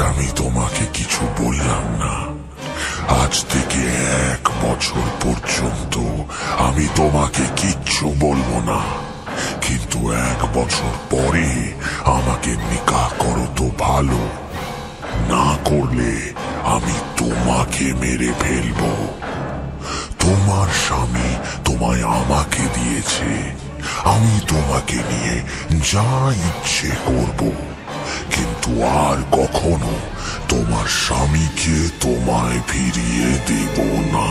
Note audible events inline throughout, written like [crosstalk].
আমি তোমাকে কিছু বললাম না। আজ থেকে এক বছর পর্যন্ত আমি তোমাকে কিচ্ছু বলব না। কিন্তু এক বছর পরে আমাকে নিকাহ করো তো ভালো। না করলে আমি তোমাকে মেরে ফেলব। তোমার স্বামী তোমায় আমাকে দিয়েছে। আমি তোমাকে নিয়ে যা ইচ্ছে করব। কিন্তু আর কখনো তোমার স্বামীকে তোমায় ফিরিয়ে দেব না।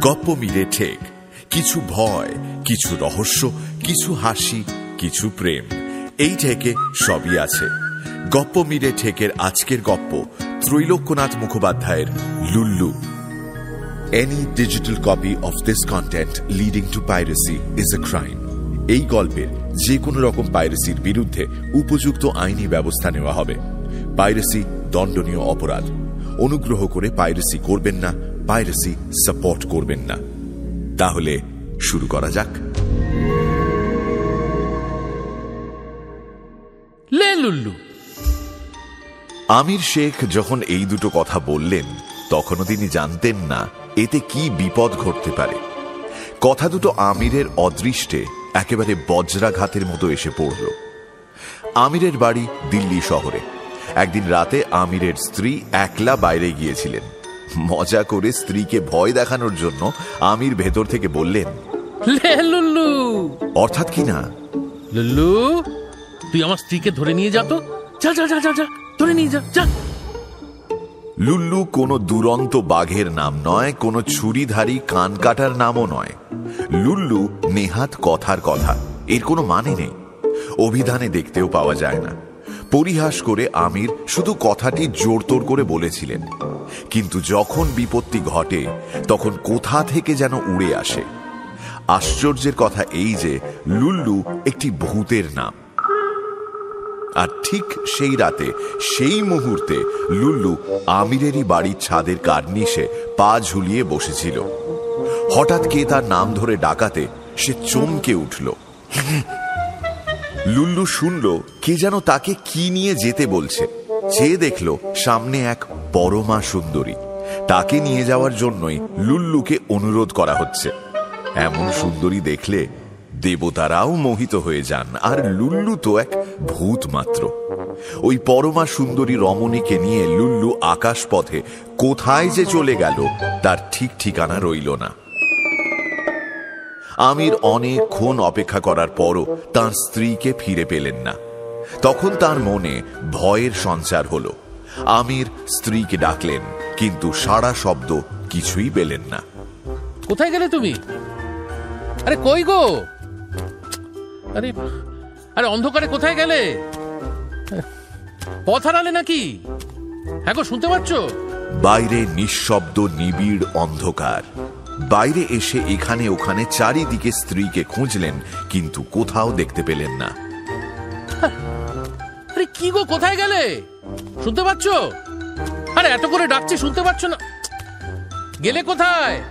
গপ্প মিলে ঠেক। কিছু ভয়, কিছু রহস্য, কিছু হাসি, কিছু প্রেম, এই ঠেকে সবই আছে। গপ্প মিলে ঠেকের আজকের গপ্প ত্রৈলোক্যনাথ মুখোপাধ্যায়ের Lullu. Any digital copy of this content leading to piracy is a crime. এই গল্পের যে কোনো রকম পাইরেসির বিরুদ্ধে উপযুক্ত আইনি ব্যবস্থা নেওয়া হবে। পাইরেসি দণ্ডনীয় অপরাধ। অনুগ্রহ করে পাইরেসি করবেন না পাইরেসি সাপোর্ট করবেন না। তাহলে শুরু করা যাক। লে লুল্লু। আমির শেখ যখন এই দুটো কথা বললেন তখনও তিনি জানতেন না এতে কি বিপদ ঘটতে পারে? কথা দুটো আমিরের অদৃষ্টে একেবারে বজ্রাঘাতের মতো এসে পড়ল। আমিরের বাড়ি দিল্লি শহরে। একদিন রাতে আমিরের স্ত্রী একলা বাইরে গিয়েছিলেন। মজা করে স্ত্রীকে ভয় দেখানোর জন্য আমির ভেতর থেকে বললেন লুল্লু! অর্থাৎ কি না? লুল্লু তুই আমার স্ত্রীকে ধরে নিয়ে যা তো। যা যা যা যা ধরে নিয়ে যা যা। লুল্লু কোনো দুরন্ত বাঘের নাম নয়, কোনো ছুরিধারী কান কাটার নামও নয়। লুল্লু নেহাত কথার কথা, এর কোনো মানে নেই। অভিধানে দেখতেও পাওয়া যায় না। পরিহাস করে আমির শুধু কথাটি জোরতোর করে বলেছিলেন। কিন্তু যখন বিপত্তি ঘটে, তখন কোথা থেকে যেন উড়ে আসে। আশ্চর্যের কথা এই যে, লুল্লু একটি ভূতের নাম। আর ঠিক সেই রাতে, সেই মুহূর্তে লুল্লু আমিরেরই বাড়ির ছাদের কার্নিশে পা ঝুলিয়ে বসেছিল। হঠাৎ কে তার নাম ধরে ডাকাতে সে চমকে উঠল। লুল্লু শুনল কে যেন তাকে কি নিয়ে যেতে বলছে। চেয়ে দেখল সামনে এক পরমা সুন্দরী। তাকে নিয়ে যাওয়ার জন্যই লুল্লুকে অনুরোধ করা হচ্ছে। এমন সুন্দরী দেখলে দেবতারাও মোহিত হয়ে যান। আর লুল্লু তো এক ভূত মাত্র। ওই পরমা সুন্দরী রমণীকে নিয়ে লুল্লু আকাশ পথে কোথায় যে চলে গেল, তার ঠিক ঠিকানা রইল না। আমির অনেকক্ষণ অপেক্ষা করার পরও তার স্ত্রীকে ফিরে পেলেন না। তখন তার মনে ভয়ের সঞ্চার হল। আমির স্ত্রীকে ডাকলেন, কিন্তু সারা শব্দ কিছুই পেলেন না। কোথায় গেলে তুমি? আরে কই গো? আরে আরে অন্ধকারে কোথায় গেলে? পথ হারালে নাকি? হ্যাঁ গো শুনতে পাচ্ছ? বাইরে নিঃশব্দ নিবিড় অন্ধকার। বাইরে এসে এখানে ওখানে চারিদিকে স্ত্রীকে খুঁজলেন কিন্তু কোথাও দেখতে পেলেন না। আরে কি গো কোথায় গেলে? শুনতে পাচ্ছ? আরে এত করে ডাকছি শুনতে পাচ্ছ না? গেলে কোথায়?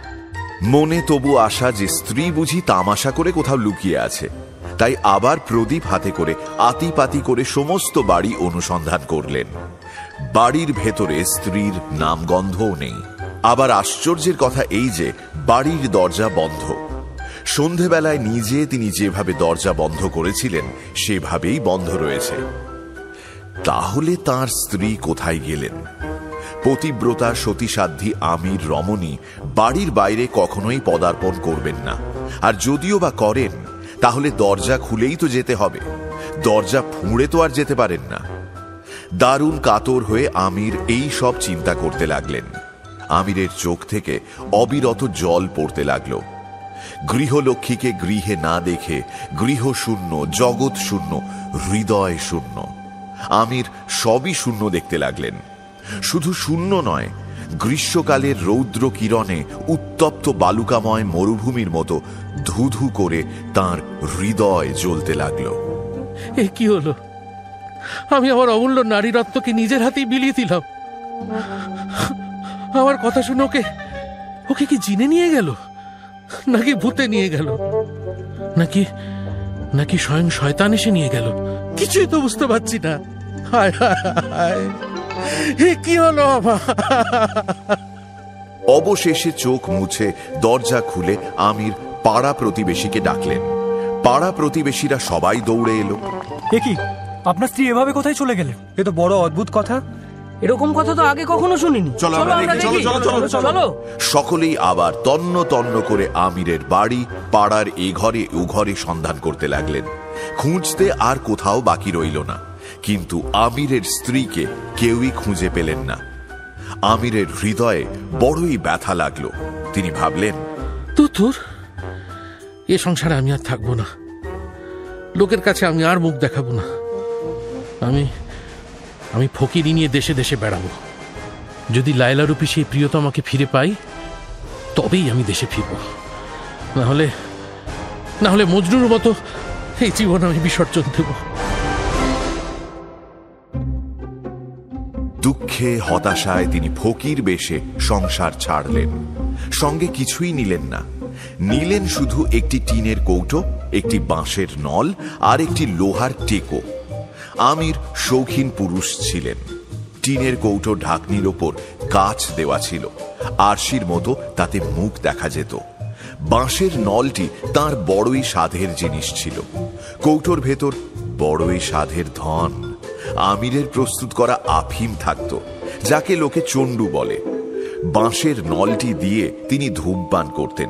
মনে তবু আশা যে স্ত্রী বুঝি তামাশা করে কোথাও লুকিয়ে আছে। তাই আবার প্রদীপ হাতে করে আতিপাতি করে সমস্ত বাড়ি অনুসন্ধান করলেন। বাড়ির ভেতরে স্ত্রীর নামগন্ধও নেই। আবার আশ্চর্যের কথা এই যে, বাড়ির দরজা বন্ধ। সন্ধেবেলায় নিজে তিনি যেভাবে দরজা বন্ধ করেছিলেন, সেভাবেই বন্ধ রয়েছে। তাহলে তার স্ত্রী কোথায় গেলেন? পতিব্রতা, সতীসাধ্যী, আমির, রমণী বাড়ির বাইরে কখনোই পদার্পণ করবেন না। আর যদিও বা করেন তাহলে দরজা খুলেই তো যেতে হবে। দরজা ফুঁড়ে তো আর যেতে পারেন না। দারুণ কাতর হয়ে আমির এই সব চিন্তা করতে লাগলেন। আমিরের চোখ থেকে অবিরত জল পড়তে লাগল। গৃহলক্ষ্মীকে গৃহে না দেখে গৃহ শূন্য জগৎ শূন্য, হৃদয় শূন্য। আমির সবই শূন্য দেখতে লাগলেন। শুধু শূন্য নয় গ্রীষ্মকালের রৌদ্র কিরণে উত্তপ্ত বালুকাময় মরুভূমির মতো ধুধু করে তার হৃদয় জ্বলতে লাগল। এ কি হলো? আমি আমার অমূল্য নারী রত্নকে নিজের হাতেই বিলিয়ে দিলাম। আমার কথা শুনে ওকে ওকে কি জিনে নিয়ে গেল? নাকি ভূতে নিয়ে গেল? নাকি নাকি স্বয়ং শয়তান এসে নিয়ে গেল? কিছুই তো বুঝতে পারছি না। হায় হায় হায়। কি হলো আমার অবশেষে চোখ মুছে দরজা খুলে আমির পাড়া প্রতিবেশীকে ডাকলেন। পাড়া প্রতিবেশীরা সবাই দৌড়ে এলো। এ কি? আপনার স্ত্রী এভাবে কোথায় চলে গেলেন? এ তো বড় অদ্ভুত কথা। এরকম কথা তো আগে কখনো শুনিনি। চলো চলো, চলো, চলো, চলো। চলো। সকলেই আবার তন্ন তন্ন করে আমিরের বাড়ি পাড়ার এ ঘরে ও ঘরে সন্ধান করতে লাগলেন। খুঁজতে আর কোথাও বাকি রইল না। কিন্তু আমিরের স্ত্রীকে কেউই খুঁজে পেলেন না। আমিরের হৃদয়ে বড়ই ব্যথা লাগল। তিনি ভাবলেন তুতুর এ সংসারে আমি আর থাকব না। লোকের কাছে আমি আর মুখ দেখাবো না। আমি আমি ফকিরি নিয়ে দেশে দেশে বেড়াবো। যদি লায়লা রূপী সেই প্রিয়তমাকে ফিরে পাই, তবেই আমি দেশে ফিরব। না হলে না হলে মজনুর মতো এই জীবন আমি বিসর্জন দেব। দুঃখে, হতাশায় তিনি ফকির বেশে সংসার ছাড়লেন। সঙ্গে কিছুই নিলেন না। নিলেন শুধু একটি টিনের কৌটো, একটি বাঁশের নল আর একটি লোহার টেকো। আমির শৌখিন পুরুষ ছিলেন। টিনের কৌটো ঢাকনির ওপর কাচ দেওয়া ছিল। আরশির মতো তাতে মুখ দেখা যেত। বাঁশের নলটি তার বড়ই সাধের জিনিস ছিল। কৌটোর ভেতর বড়ই সাধের ধন। আমিরের প্রস্তুত করা আফিম থাকত, যাকে লোকে চণ্ডু বলে। বাঁশের নলটি দিয়ে তিনি ধূমপান করতেন।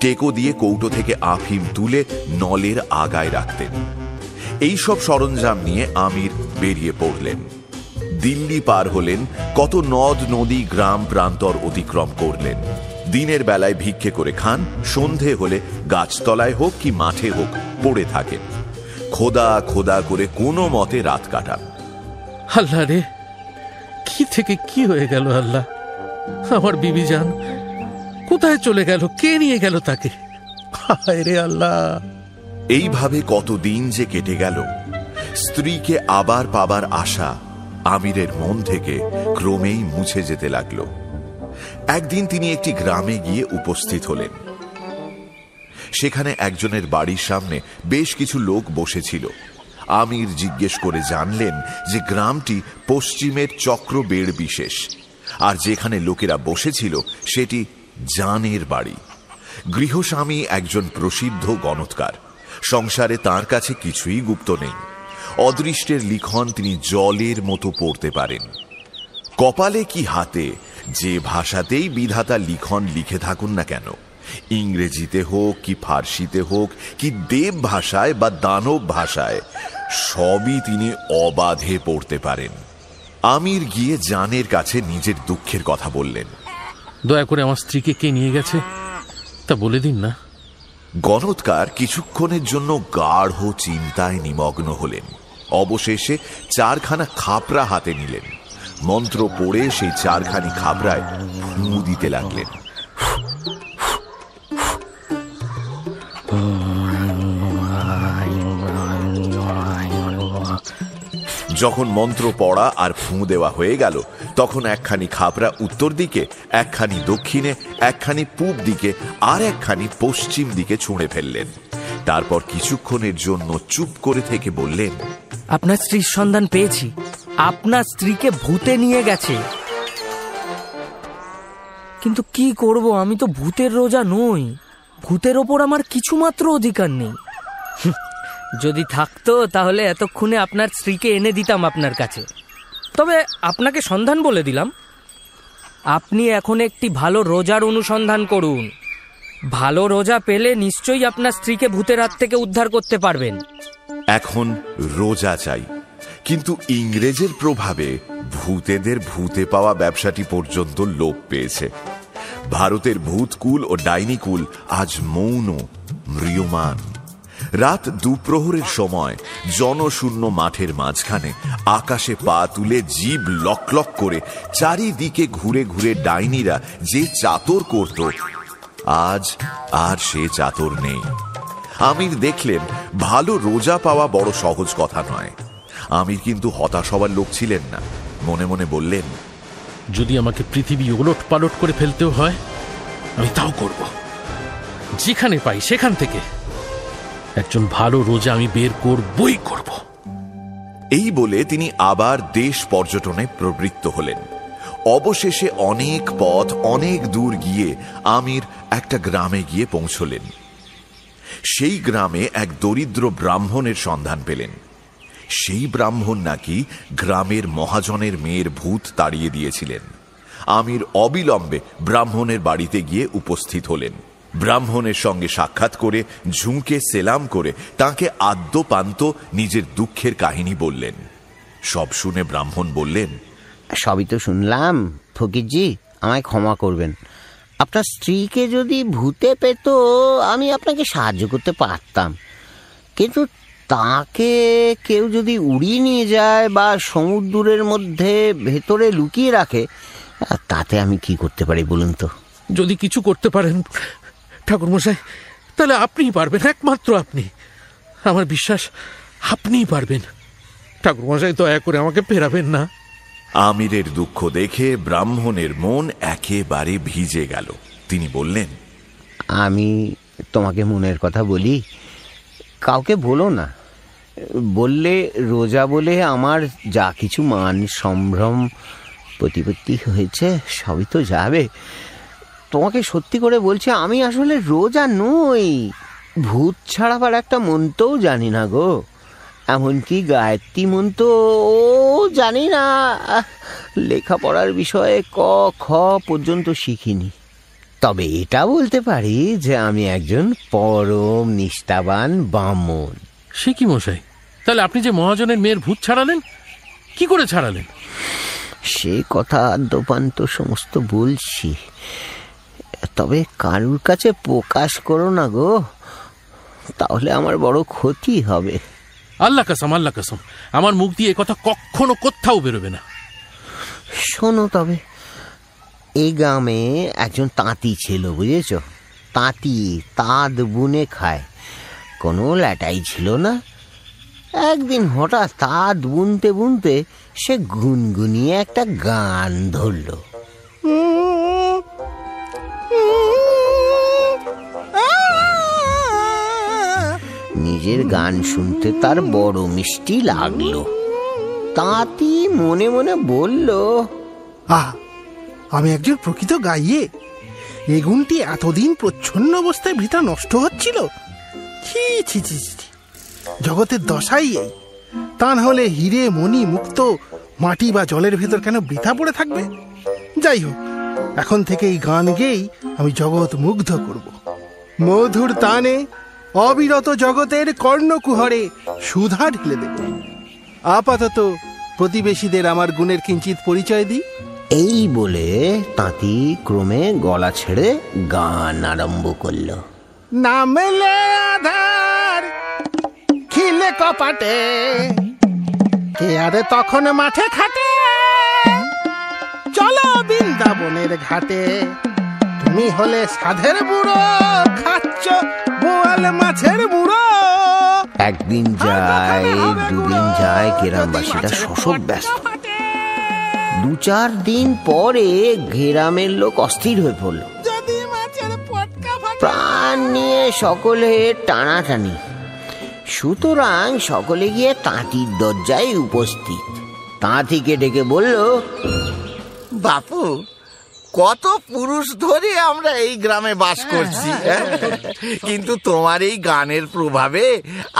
টেকো দিয়ে কৌটো থেকে আফিম তুলে নলের আগায় রাখতেন। এই সব সরঞ্জাম নিয়ে আমির বেরিয়ে পড়লেন। দিল্লি পার হলেন, কত নদ, নদী, গ্রাম, প্রান্তর অতিক্রম করলেন। দিনের বেলায় ভিক্ষে করে খান, সন্ধে হলে গাছতলায় হোক কি মাঠে হোক পড়ে থাকেন। খোদা খোদা করে কোনো মতে রাত কাটান। আল্লাহ রে কি থেকে কি হয়ে গেল আল্লাহ? আমার বিবি যান কোথায় চলে গেল? কে নিয়ে গেল তাকে? হায় রে আল্লাহ। এইভাবে কতদিন যে কেটে গেল। স্ত্রীকে আবার পাবার আশা আমিরের মন থেকে ক্রমেই মুছে যেতে লাগল। একদিন তিনি একটি গ্রামে গিয়ে উপস্থিত হলেন। সেখানে একজনের বাড়ির সামনে বেশ কিছু লোক বসেছিল। আমির জিজ্ঞেস করে জানলেন যে গ্রামটি পশ্চিমের চক্রবেড় বিশেষ, আর যেখানে লোকেরা বসেছিল সেটি জানের বাড়ি। গৃহস্বামী একজন প্রসিদ্ধ গণৎকার, সংসারে তার কাছে কিছুই গুপ্ত নেই। অদৃষ্টের লিখন তিনি জলের মতো পড়তে পারেন। কপালে কি হাতে, যে ভাষাতেই বিধাতা লিখন লিখে থাকুন না কেন? ইংরেজিতে হোক কি ফার্সিতে হোক কি দেব ভাষায় বা দানব ভাষায় সবই তিনি অবাধে পড়তে পারেন। আমির গিয়ে জানের কাছে নিজের দুঃখের কথা বললেন। দয়া করে আমার স্ত্রীকে কে নিয়ে গেছে? তা বলে দিন না। গণৎকার কিছুক্ষণের জন্য গাঢ় চিন্তায় নিমগ্ন হলেন। অবশেষে চারখানা খাপরা হাতে নিলেন। মন্ত্র পড়ে সেই চারখানি খাপরায় ফু দিতে লাগলেন। যখন মন্ত্র পড়া আর ফুঁ দেওয়া হয়ে গেল তখন একখানি খাপরা উত্তর দিকে একখানি দক্ষিণে একখানি পূব দিকে আর একখানি পশ্চিম দিকে ছুঁড়ে ফেললেন। তারপর কিছুক্ষণের জন্য চুপ করে থেকে বললেন আপনার স্ত্রীর সন্ধান পেয়েছি। আপনার স্ত্রীকে ভূতে নিয়ে গেছে। কিন্তু কি করব? আমি তো ভূতের রোজা নই। ভূতের ওপর আমার কিছুমাত্র অধিকার নেই। যদি থাকতো, তাহলে এতক্ষণে আপনার স্ত্রীকে এনে দিতাম আপনার কাছে। তবে আপনাকে সন্ধান বলে দিলাম। আপনি এখন একটি ভালো রোজার অনুসন্ধান করুন। ভালো রোজা পেলে নিশ্চয়ই আপনার স্ত্রীকে ভূতের হাত থেকে উদ্ধার করতে পারবেন। এখন রোজা চাই। কিন্তু ইংরেজের প্রভাবে ভূতেদের ভূতে পাওয়া ব্যবসাটি পর্যন্ত লোপ পেয়েছে। ভারতের ভূতকুল ও ডাইনিকুল আজ মৌন, ম্রিয়মান। রাত দুপ্রহরের সময়, জনশূন্য মাঠের মাঝখানে আকাশে পা তুলে জীব লক লক করে চারিদিকে ঘুরে ঘুরে ডাইনিরা যে চাতর করত, আজ আর সে চাতর নেই। আমির দেখলেন, ভালো রোজা পাওয়া বড় সহজ কথা নয়। আমির কিন্তু হতাশ হবার লোক ছিলেন না। মনে মনে বললেন, যদি আমাকে পৃথিবী ওলট পালট করে ফেলতেও হয়, আমি তাও করব। যেখানে পাই সেখান থেকে। একজন ভালো রোজা আমি বের করবই করব। এই বলে তিনি আবার দেশ পর্যটনে প্রবৃত্ত হলেন। অবশেষে অনেক পথ, অনেক দূর গিয়ে আমির একটা গ্রামে গিয়ে পৌঁছলেন। সেই গ্রামে এক দরিদ্র ব্রাহ্মণের সন্ধান পেলেন। সেই ব্রাহ্মণ নাকি গ্রামের মহাজনের মেয়ের ভূত তাড়িয়ে দিয়েছিলেন। আমির অবিলম্বে ব্রাহ্মণের বাড়িতে গিয়ে উপস্থিত হলেন। ব্রাহ্মণের সঙ্গে সাক্ষাৎ করে ঝুঁকে সেলাম করে তাকে আদ্যপান্ত নিজের দুঃখের কাহিনী বললেন। সব শুনে ব্রাহ্মণ বললেন সবই তো শুনলাম ফকিরজি আমায় ক্ষমা করবেন। আপনার স্ত্রীকে যদি ভূতে পেত আমি আপনাকে সাহায্য করতে পারতাম। কিন্তু তাকে কেউ যদি উড়িয়ে নিয়ে যায় বা সমুদ্রের মধ্যে ভেতরে লুকিয়ে রাখে তাতে আমি কি করতে পারি বলুন তো? যদি কিছু করতে পারেন ঠাকুরমশাই তাহলে আপনিই পারবেন একমাত্র আপনি। আমার বিশ্বাস আপনিই পারবেন। ঠাকুরমশাই দয়া করে আমাকে ফেরাবেন না। আমিরের দুঃখ দেখে ব্রাহ্মণের মন একেবারে ভিজে গেল। তিনি বললেন আমি তোমাকে মনের কথা বলি কাউকে বলো না। বললে রোজা বলে আমার যা কিছু মান সম্ভ্রম প্রতিপত্তি হয়েছে সবই তো যাবে। তোমাকে সত্যি করে বলছি আমি আসলে রোজা নই। ভূত ছাড়াবার একটা মন্ত্রও জানি না গো। এমনকি গায়ত্রী মন্ত্র ও জানি না। লেখাপড়ার বিষয়ে ক খ পর্যন্ত শিখিনি। তবে এটা বলতে পারি যে আমি একজন পরম নিষ্ঠাবান ব্রাহ্মণ। সে কি মশাই? তাহলে আপনি যে মহাজনের মেয়ের ভূত ছাড়ালেন কি করে ছাড়ালেন? সে কথা আদ্যপান্ত সমস্ত বলছি। তবে কারুর কাছে প্রকাশ করো না গো। তাহলে আমার বড় ক্ষতি হবে। আল্লাহ কাসম আল্লাহ কাসম। আমার মুখ দিয়ে কথা কখনো কোথাও বেরোবে না। শোনো তবে এই গ্রামে একজন তাঁতি ছিল বুঝেছ? তাঁতি তাঁত বুনে খায়। কোনো ল্যাটাই ছিল না। একদিন হঠাৎ তাঁত বুনতে বুনতে সে গুনগুনিয়ে একটা গান ধরলো। নিজের গান শুনতে তার বড় মিষ্টি লাগল। তাঁতি মনে মনে বলল আহ আমি একজন প্রকৃত গাইয়ে। এই গুণটি এতদিন প্রচ্ছন্ন অবস্থায় বৃথা নষ্ট হচ্ছিল। ছি ছি ছি। জগতের দশাই এই। তা না হলে হিরে, মণি, মুক্ত মাটি বা জলের ভেতর কেন বৃথা পড়ে থাকবে? যাই হোক এখন থেকে এই গান গেয়েই আমি জগৎ মুগ্ধ করব। মধুর তানে অবিরত জগতের কর্ণকুহরে সুধা ঢেলে দেব। আপাতত প্রতিবেশীদের আমার গুণের কিঞ্চিত পরিচয় দিই। এই বলে তাঁতি ক্রমে গলা ছেড়ে গান আরম্ভ করল। নামলে আধার খিলে কপাটে। কে আরে তখন মাঠে খাটে? চলো বৃন্দাবনের ঘাটে। তুমি হলে সাধের বুড়ো খাচ্ছ বোয়াল মাছের বুড়ো। একদিন যায় দুদিন যায় গ্রামবাসীরা শোষক ব্যস্ত। দু চার দিন পরে গ্রামের লোক অস্থির হয়ে পড়ল। প্রাণ নিয়ে সকলে টানাটানি। সুতরাং সকলে গিয়ে তাঁতির দরজায় উপস্থিত। তাঁতিকে ডেকে বলল বাপু কত পুরুষ ধরে আমরা এই গ্রামে বাস করছি হ্যাঁ? কিন্তু তোমার এই গানের প্রভাবে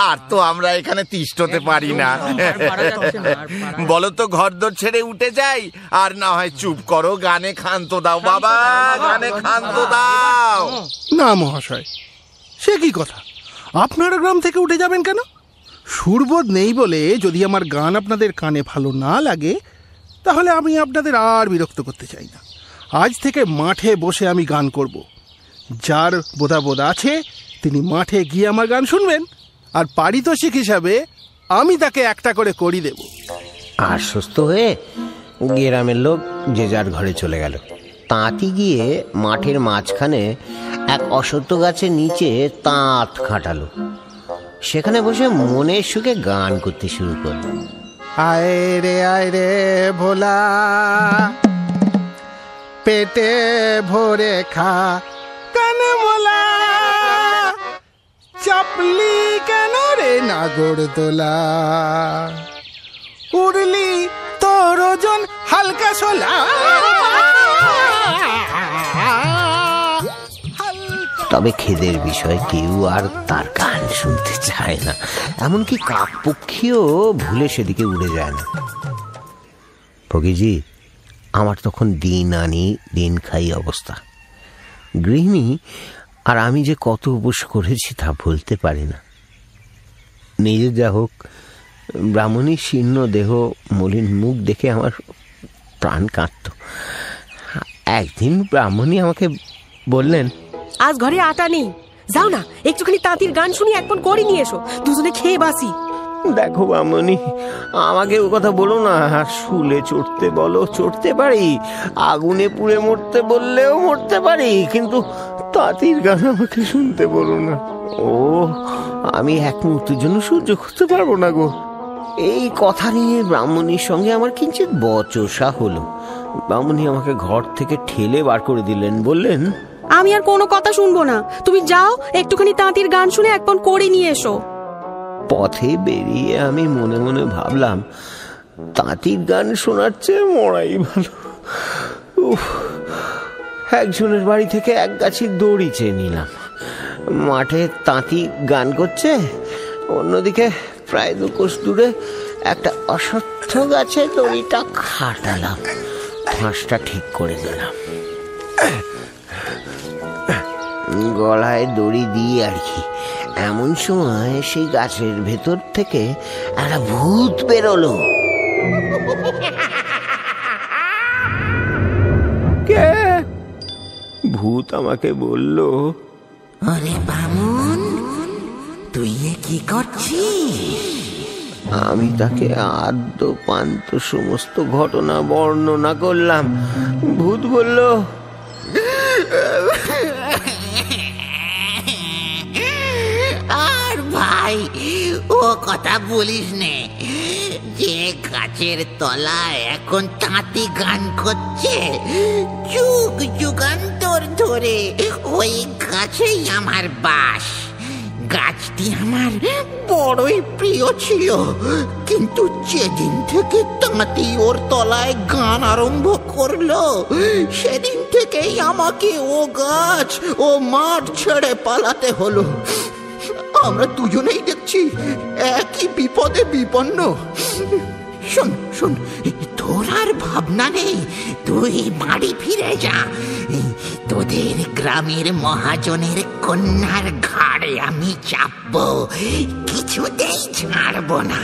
আর তো আমরা এখানে তিষ্ঠতে পারি না। বলো তো ঘরদোর ছেড়ে উঠে যাই আর না হয় চুপ করো গানে ক্ষান্ত দাও বাবা গানে ক্ষান্ত দাও। না মহাশয় সে কি কথা? আপনারা গ্রাম থেকে উঠে যাবেন কেন? সুরবোধ নেই বলে যদি আমার গান আপনাদের কানে ভালো না লাগে তাহলে আমি আপনাদের আর বিরক্ত করতে চাই না। আজ থেকে মাঠে বসে আমি গান করব। যার বোধাবোধ আছে, তিনি মাঠে গিয়ে আমার গান শুনবেন। আর পারিতোষিক হিসাবে আমি তাকে একটা করে করি দেব। আর সুস্থ হয়ে গ্রামের লোক যে যার ঘরে চলে গেল। তাঁতি গিয়ে মাঠের মাঝখানে এক অসত্য গাছের নিচে তাঁত খাটালো। সেখানে বসে মনের সুখে গান করতে শুরু করল। আয় রে আয় রে ভোলা। পেটে ভরে খা কানে মোলা। চাপলি নাগর দোলা? উড়লি তোর ওজন হালকা সোলা তবে খেদের বিষয় কেউ আর তার গান শুনতে চায় না। এমনকি কাক পক্ষীও ভুলে সেদিকে উড়ে যায় না। ফকিজি আমার তখন দিন আনি, দিন খাই অবস্থা। গৃহিণী, আর আমি যে কত উপোস করেছি তা বলতে পারি না। নিজে যা হোক, ব্রাহ্মণী শীর্ণ দেহ, মলিন মুখ দেখে আমার প্রাণ কাঁদত। একদিন ব্রাহ্মণী আমাকে বললেন আজ ঘরে আটা নেই। যাও না, একটুখানি তাঁতির গান শুনি একপন করে নিয়ে এসো। দুজনে খেয়ে বাসি। দেখো বামনি, আমাকে ও কথা বলো না। শুলে চড়তে বলো, চড়তে পারি। আগুনে পুড়ে মরতে বললেও মরতে পারি, কিন্তু তাঁতির গান আমাকে শুনতে বলো না। ও, আমি এক মুহূর্তের জন্য সহ্য করতে পারব না গো। এই কথা নিয়ে ব্রাহ্মণীর সঙ্গে আমার কিঞ্চিত বচসা হলো। ব্রাহ্মণী আমাকে ঘর থেকে ঠেলে বার করে দিলেন, বললেন আমি আর কোনো কথা শুনব না। তুমি যাও, একটুখানি তাঁতির গান শুনে একপন করে নিয়ে এসো। পথে বেরিয়ে আমি মনে মনে ভাবলাম, তাঁতির গান শোনার চেয়ে মরাই ভালো। একজনের বাড়ি থেকে এক গাছের দড়ি চেয়ে নিলাম। মাঠে তাঁতি গান করছে, অন্যদিকে প্রায় দু কোষ দূরে একটা অসত্য গাছে দড়িটা খাটালাম। ফাঁসটা ঠিক করে দিলাম। গলায় দড়ি দিয়ে আর কি। এমন সময় সেই গাছের ভেতর থেকে একটা ভূত বেরোলো। কে? ভূত আমাকে বলল। আরে বামুন তুই এ কি করছিস? আমি তাকে আদ্য পান্ত সমস্ত ঘটনা বর্ণনা করলাম। ভূত বলল ভাই, ও কথা বলিস নে। যে গাছের তলায় এখন তাঁতি গান করছে, যুগ যুগান্তর ধরে ওই গাছেই আমার বাস। গাছটি আমার বড়ই প্রিয় ছিল, কিন্তু যেদিন থেকে তাঁতি ওর তলায় গান আরম্ভ করল, সেদিন থেকেই আমাকে ও গাছ ও মাঠ ছেড়ে পালাতে হলো। আমরা দুজনেই দেখছি একই বিপদে বিপন্ন। শোন শোন, তোর আর ভাবনা নেই। তুই বাড়ি ফিরে যা। তোদের গ্রামের মহাজনের কন্যার ঘাড়ে আমি চাপবো। কিছুতেই ছাড়বো না।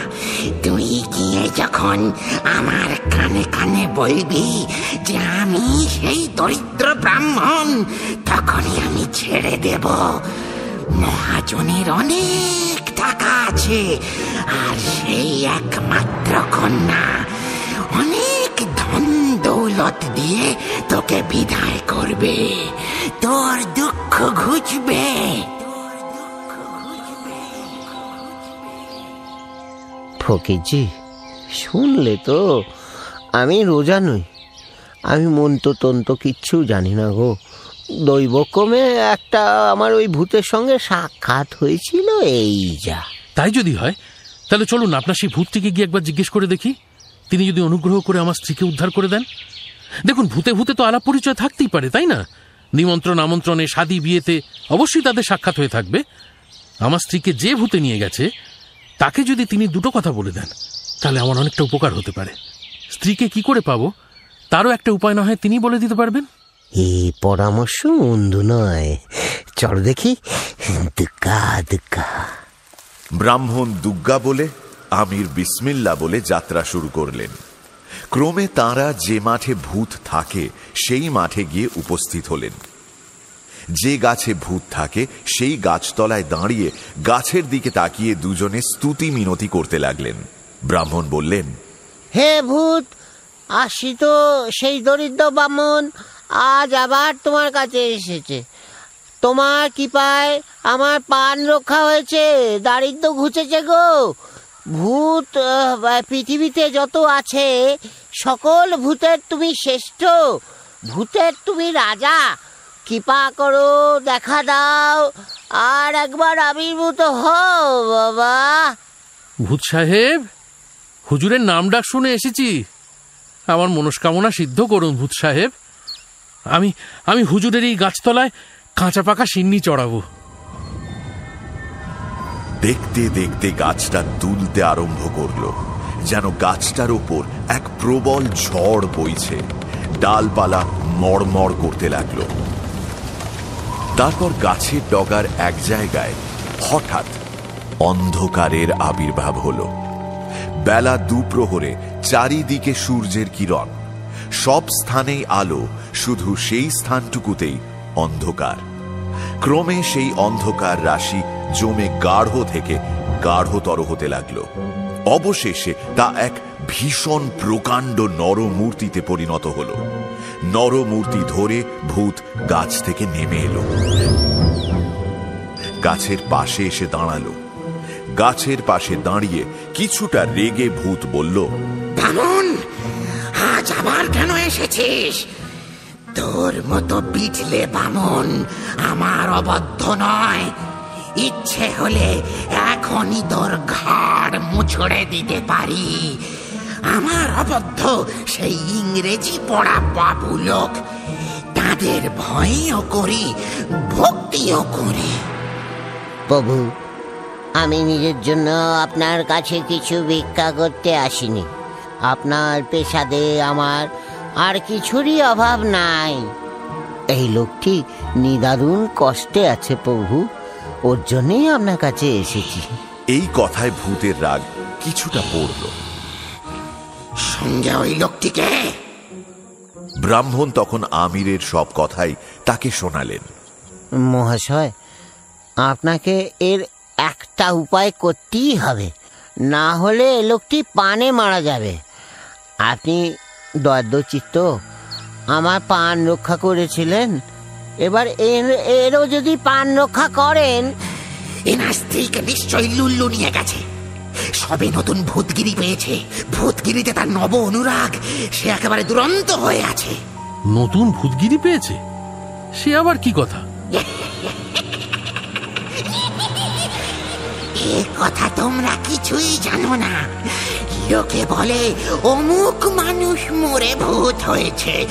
তুই গিয়ে যখন আমার কানে কানে বলবি যে আমি সেই দরিদ্র ব্রাহ্মণ, তখনই আমি ছেড়ে দেব। মহাজনের অনেক টাকা আছে, আর সেই একমাত্র কন্যা। অনেক ধন দৌলত দিয়ে তোকে বিদায় করবে। তোর দুঃখ ঘুচবে। ফকিরজি, শুনলে তো, আমি রোজা নই। আমি মন্ত তন্ত কিচ্ছু জানি না গো। দৈবক্রমে একটা আমার ওই ভূতের সঙ্গে সাক্ষাৎ হয়েছিল এই যা। তাই যদি হয়, তাহলে চলুন আপনার সেই ভূতটিকে গিয়ে একবার জিজ্ঞেস করে দেখি। তিনি যদি অনুগ্রহ করে আমার স্ত্রীকে উদ্ধার করে দেন। দেখুন, ভূতে ভূতে তো আলাপ পরিচয় থাকতেই পারে, তাই না? নিমন্ত্রণ, আমন্ত্রণে শাদি বিয়েতে অবশ্যই তাদের সাক্ষাৎ হয়ে থাকবে। আমার স্ত্রীকে যে ভূতে নিয়ে গেছে, তাকে যদি তিনি দুটো কথা বলে দেন, তাহলে আমার অনেকটা উপকার হতে পারে। স্ত্রীকে কি করে পাবো, তারও একটা উপায় না হয় তিনি বলে দিতে পারবেন। এই পরামর্শ মন্দ নয়। চল দেখি। দুকা দুকা ব্রাহ্মণ দুগ্গা বলে আমির বিসমিল্লা বলে যাত্রা শুরু করলেন। ক্রমে তারা যে মাঠে ভূত থাকে সেই মাঠে গিয়ে উপস্থিত হলেন। যে গাছে ভূত থাকে সেই গাছতলায় দাঁড়িয়ে গাছের দিকে তাকিয়ে দুজনে স্তুতি মিনতি করতে লাগলেন। ব্রাহ্মণ বললেন হে ভূত আসি তো সেই দরিদ্র বামন আজ আবার তোমার কাছে এসেছে। তোমার কৃপায় আমার পান রক্ষা হয়েছে। দারিদ্র ঘুচেছে গো। ভূত পৃথিবীতে যত আছে, সকল ভূতের তুমি শ্রেষ্ঠ। ভূতের তুমি রাজা। কৃপা করো, দেখা দাও, আর একবার আবির্ভূত হও, বাবা। ভূত সাহেব, হুজুরের নাম ডাক শুনে এসেছি। আমার মনস্কামনা সিদ্ধ করুন, ভূত সাহেব। আমি আমি হুজুরের এই গাছতলায় কাঁচা পাকা সিন্নি চড়াবো। দেখতে দেখতে গাছটা দুলতে আরম্ভ করল, যেন গাছটার ওপর এক প্রবল ঝড় বইছে। ডালপালা মড়মড় করতে লাগল। তারপর গাছের ডগার এক জায়গায় হঠাৎ অন্ধকারের আবির্ভাব হলো। বেলা দুপ্রহরে চারিদিকে সূর্যের কিরণ। সব স্থানেই আলো, শুধু সেই স্থানটুকুতেই অন্ধকার। ক্রমে সেই অন্ধকার রাশি জমে গাঢ় থেকে গাঢ়তর হতে লাগল। অবশেষে তা এক ভীষণ প্রকাণ্ড নরমূর্তিতে পরিণত হলো। নরমূর্তি ধরে ভূত গাছ থেকে নেমে এলো। গাছের পাশে এসে দাঁড়াল। গাছের পাশে দাঁড়িয়ে কিছুটা রেগে ভূত বলল আজ আবার কেন এসেছিস? তোর মতো বিটলে বামন আমার অবদ্ধ নয়। ইচ্ছে হলে এখনই তোর ঘাড় মুছড়ে দিতে পারি। আমার অবদ্ধ সেই ইংরেজি পড়া বাবু লোক। তাদের ভয়ও করি, ভক্তিও করি। প্রভু আমি নিজের জন্য আপনার কাছে কিছু ভিক্ষা করতে আসিনি। আপনার পেশাদে আমার আর কিছুরই অভাব নাই। এই লোকটি নিদারুণ কষ্টে আছে প্রভু ওর জন্যেই আপনার কাছে এসেছি। এই কথায় ভূতের রাগ কিছুটা পড়ল। সঙ্গে ওই লোকটিকে। ব্রাহ্মণ তখন আমিরের সব কথাই তাকে শোনালেন। মহাশয় আপনাকে এর একটা উপায় করতেই হবে। না হলে এ লোকটি পানে মারা যাবে। আপনি দয়দ্যচিত্ত আমার পান রক্ষা করেছিলেন। এবার এর এরও যদি পান রক্ষা করেন এনার স্ত্রীকে নিশ্চয়ই লুল্লু নিয়ে গেছে। সবে নতুন ভূতগিরি পেয়েছে। ভূতগিরিতে তার নব অনুরাগ সে একেবারে দুরন্ত হয়ে আছে। নতুন ভূতগিরি পেয়েছে? সে আবার কি কথা? [laughs] এ কথা তোমরা কিছুই জানো না। লোকে বলে, অমুক মানুষ মরে ভূত হয়েছে।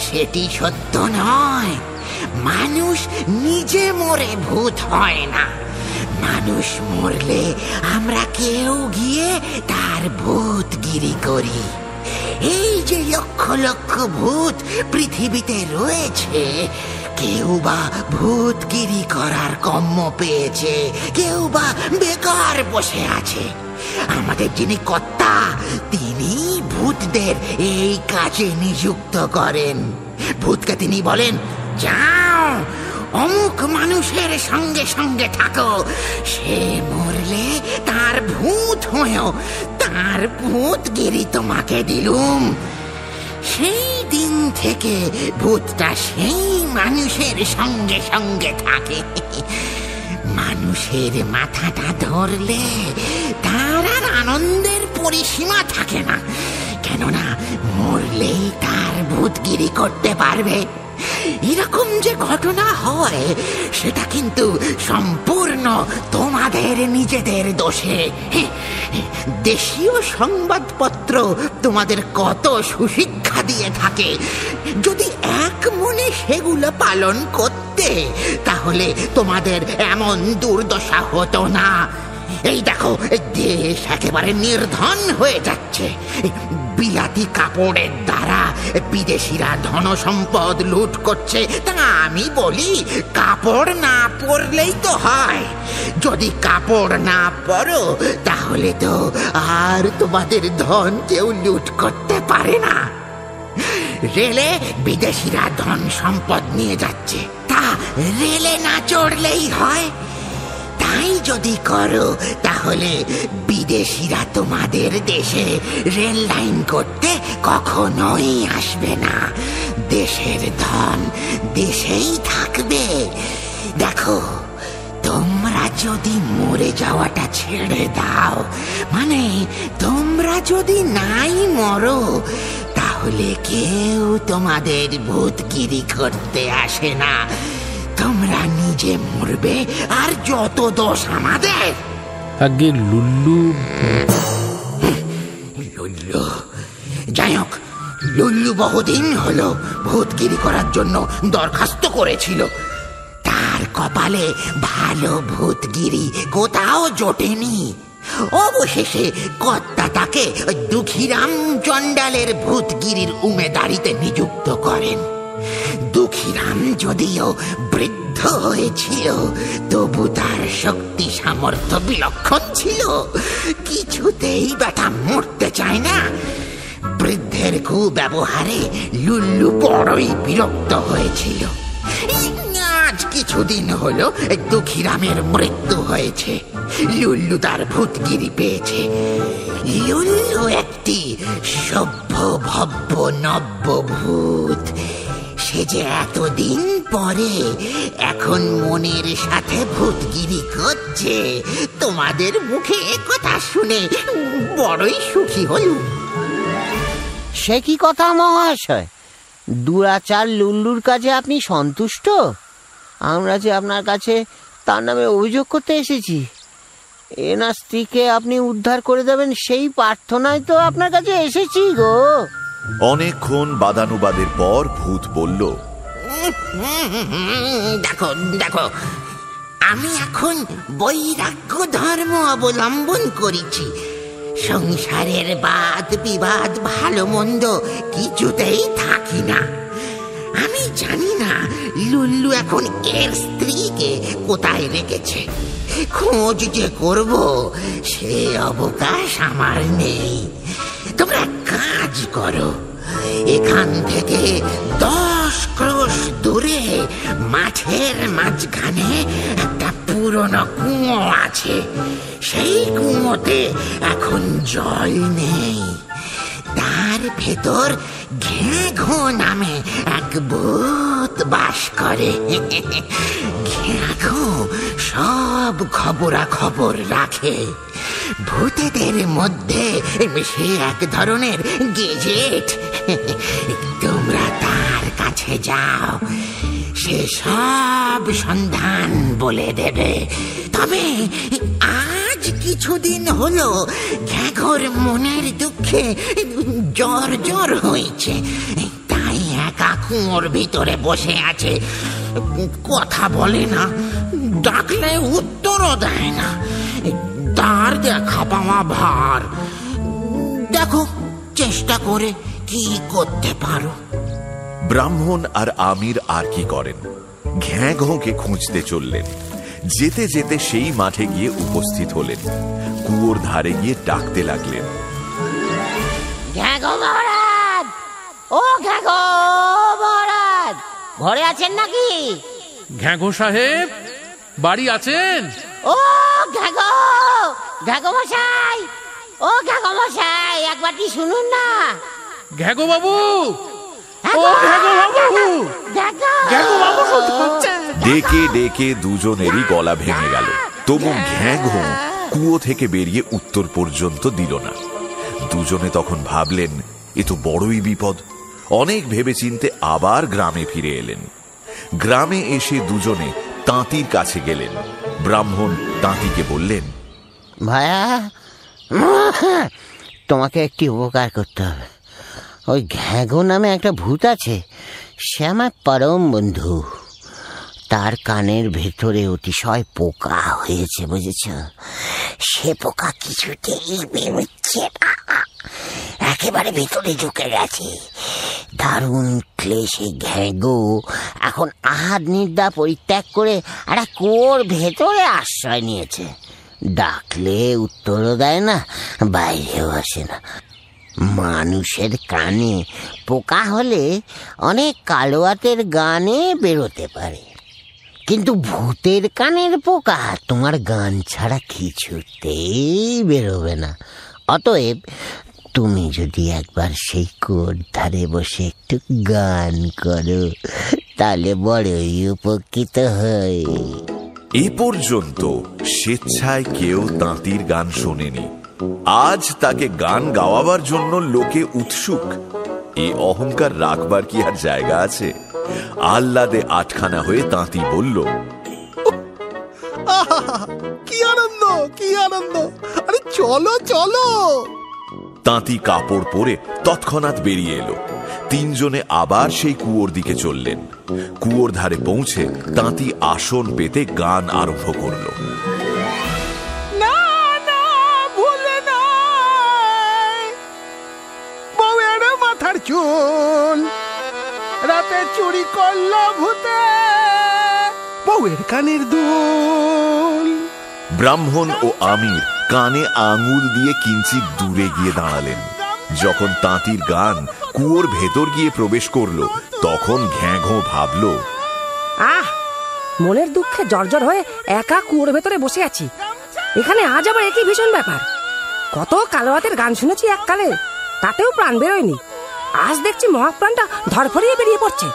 সেটি সত্য নয়। মানুষ নিজে মরে ভূত হয় না। মানুষ মরলে আমরা কেউ গিয়ে তার ভূতগিরি করি। এই যে লক্ষ লক্ষ ভূত পৃথিবীতে রয়েছে কেউ বা ভূতগিরি করার কম্ম পেয়েছে কেউ বা বেকার বসে আছে। আমাদের যিনি কর্তা তিনি ভূতদের এই কাজে নিযুক্ত করেন। ভূতকে তিনি বলেন, যাও, অমুক মানুষের সঙ্গে সঙ্গে থাকো। সে মরলে তার ভূত হয়েও, তার ভূতগিরি তোমাকে দিলুম। সেই দিন থেকে ভূতটা সেই মানুষের সঙ্গে সঙ্গে থাকে। মানুষের মাথাটা ধরলে তার আর আনন্দের পরিসীমা থাকে না। কেননা মরলেই তার ভূতগিরি করতে পারবে। এরকম যে ঘটনা হয়, সেটা কিন্তু সম্পূর্ণ তোমাদের নিজেদের দোষে। দেশীয় সংবাদপত্র তোমাদের কত সুশিক্ষা দিয়ে থাকে। যদি এক মনে সেগুলো পালন করতে, তাহলে তোমাদের এমন দুর্দশা হতো না। এই দেখো, দেশ একেবারে নির্ধন হয়ে যাচ্ছে। বিলাতি কাপড়ের দ্বারা বিদেশিরা ধন সম্পদ লুট করছে। তা আমি বলি, কাপড় না পরলেই তো হয়। যদি কাপড় না পরো, তাহলে তো আর তোমাদের ধন কেউ লুট করতে পারে না। রেলে বিদেশিরা ধন সম্পদ নিয়ে যাচ্ছে। তা রেলে না চড়লেই হয়? তাই যদি করো, তাহলে বিদেশিরা তোমাদের দেশে রেল লাইন করতে কখনোই আসবে না। দেশের ধন দেশেই থাকবে। দেখো, তোমরা যদি মরে যাওয়াটা ছেড়ে দাও মানে তোমরা যদি নাই মরো, তাহলে কেউ তোমাদের ভূতগিরি করতে আসে না। তোমরা নিজে মরবে আর যত দোষ আমাদের। আগে লুল্লু। লুল্লু। যাই হোক লুল্লু বহুদিন হলো ভূতগিরি করার জন্য দরখাস্ত করেছিল। তার কপালে ভালো ভূতগিরি কোথাও জোটেনি। অবশেষে কর্তা তাকে দুঃখীরাম চণ্ডালের ভূতগিরির উমেদারিতে নিযুক্ত করেন। দুঃখীরাম যদিও বৃদ্ধ হয়েছিল, তবু তার শক্তি সামর্থ্য বিলক্ষণ ছিল। কিছুতেই বেটা মরতে চায় না। বৃদ্ধের কুব্যবহারে লুল্লু বড়ই বিরক্ত হয়েছিল। আজ কিছুদিন হলো দুঃখীরামের মৃত্যু হয়েছে। লুল্লু তার ভূতগিরি পেয়েছে। লুল্লু একটি সভ্য, ভব্য, নব্য ভূত। সে যে এতদিন পরে এখন মনের সাথে ভূতগিরি করছে, তোমাদের মুখে কথা শুনে বড়ই সুখী হলুম। সে কি কথা, মহাশয়? দুরাচার লুল্লুর কাজে আপনি সন্তুষ্ট? আমরা যে আপনার কাছে তার নামে অভিযোগ করতে এসেছি এনার স্ত্রীকে আপনি উদ্ধার করে দেবেন সেই প্রার্থনায় তো আপনার কাছে এসেছি গো। অনেকক্ষণ বাদানুবাদের পর ভূত বলল, দেখো দেখো, আমি এখন বৈরাগ্য ধর্ম অবলম্বন করেছি। সংসারের বাদ বিবাদ ভালো মন্দ কিছুতেই থাকি না। আমি জানি না লুল্লু এখন এর স্ত্রীকে কোথায় রেখেছে। খোঁজ যে করব, সে অবকাশ আমার নেই। তোমরা কাজ করো। এখান থেকে দশ ক্রোশ দূরে, মাঠের মাঝখানে একটা পুরনো কুয়ো আছে। সেই কুয়োতে এখন জল নেই। তার ভেতর ঘেঘো নামে এক ভূত বাস করে। ঘেঘো সব খবরা খবর রাখে। ভূতেদের মধ্যে সে এক ধরনের গেজেট। তোমরা তার কাছে যাও, সে সব সন্ধান বলে দেবে। তবে আজ কিছুদিন হলো ঘ্যাঘর মনের দুঃখে জ্বর জ্বর হয়েছে। তাই একা কুয়োর ভিতরে বসে আছে। কথা বলে না, ডাকলে উত্তরও দেয় না। তার দেখা পাওয়া ভার। দেখো, চেষ্টা করে কি করতে পারো। ব্রাহ্মণ আর আমির আর কি করেন? ঘ্যাঁ খুঁজতে চললেন। যেতে যেতে সেই মাঠে গিয়ে উপস্থিত হলেন। কুয়োর ধারে গিয়ে ডাকতে লাগলেন। ও ঘরে আছেন নাকি? ঘ্যাঘো সাহেব বাড়ি আছেন? ও ঘ্যাগো! ঘ্যাগো মশাই! ও ঘ্যাগো মশাই একবারটি শুনুন না? ঘ্যাগো বাবু! ডেকে ডেকে দুজনেরই গলা ভেঙে গেল। তবু ঘ্যাঁ ঘোঁ কুয়ো থেকে বেরিয়ে উত্তর পর্যন্ত দিল না। দুজনে তখন ভাবলেন এ তো বড়ই বিপদ। অনেক ভেবেচিন্তে আবার গ্রামে ফিরে এলেন। গ্রামে এসে দুজনে তাঁতির কাছে গেলেন। ব্রাহ্মণ তাঁতিকে বললেন ভায়া তোমাকে একটি উপকার করতে হবে। ওই ঘ্যাগো নামে একটা ভূত আছে। সে আমার পরম বন্ধু। তার কানের ভেতরে অতিশয় পোকা হয়েছে, বুঝেছ? সে পোকা কিছুতেই বেরোচ্ছে না। একেবারে ভেতরে ঢুকে গেছে। দারুণ ক্লেশে ঘ্যাগো এখন আহার নির্দা পরিত্যাগ করে একটা কুয়োর ভেতরে আশ্রয় নিয়েছে। ডাকলে উত্তরও দেয় না, বাইরেও আসে না। মানুষের কানে পোকা হলে অনেক কালোয়াতের গানে বেরোতে পারে। কিন্তু ভূতের কানের পোকা তোমার গান ছাড়া কিছুতেই বেরোবে না। অতএব তুমি যদি একবার সেই কোর ধারে বসে একটু গান করো, তাহলে বড়ই উপকৃত হয় এ পর্যন্ত স্বেচ্ছায় কেউ তাঁতির গান শোনেনি। আজ তাকে গান গাওয়াবার জন্য লোকে উৎসুক। এই অহংকার রাখবার কি আর জায়গা আছে? আহ্লাদে আটখানা হয়ে তাঁতি বলল কি আনন্দ কি আনন্দ। আরে চলো চলো। তাঁতি কাপড় পরে তৎক্ষণাৎ বেরিয়ে এলো। তিনজনে আবার সেই কুয়োর দিকে চললেন। কুয়োর ধারে পৌঁছে তাঁতি আসন পেতে গান আরম্ভ করল। চুল রাতে চুরি করল ভূতে বউয়ের কানের দুল। ব্রাহ্মণ ও আমির কানে আঙুল দিয়ে কিঞ্চিত দূরে গিয়ে দাঁড়ালেন। যখন তাঁতির গান কুয়োর ভেতর গিয়ে প্রবেশ করল তখন ঘ্যাঘো ভাবল আহ মনের দুঃখে জর্জর হয়ে একা কুয়োর ভেতরে বসে আছি। এখানে আজ আবার একই ভীষণ ব্যাপার। কত কালো হাতের গান শুনেছি এককালে তাতেও প্রাণ বেরোয়নি। আজ দেখছি মহাপ্রাণটা ধরফরিয়ে বেরিয়ে পড়ছে।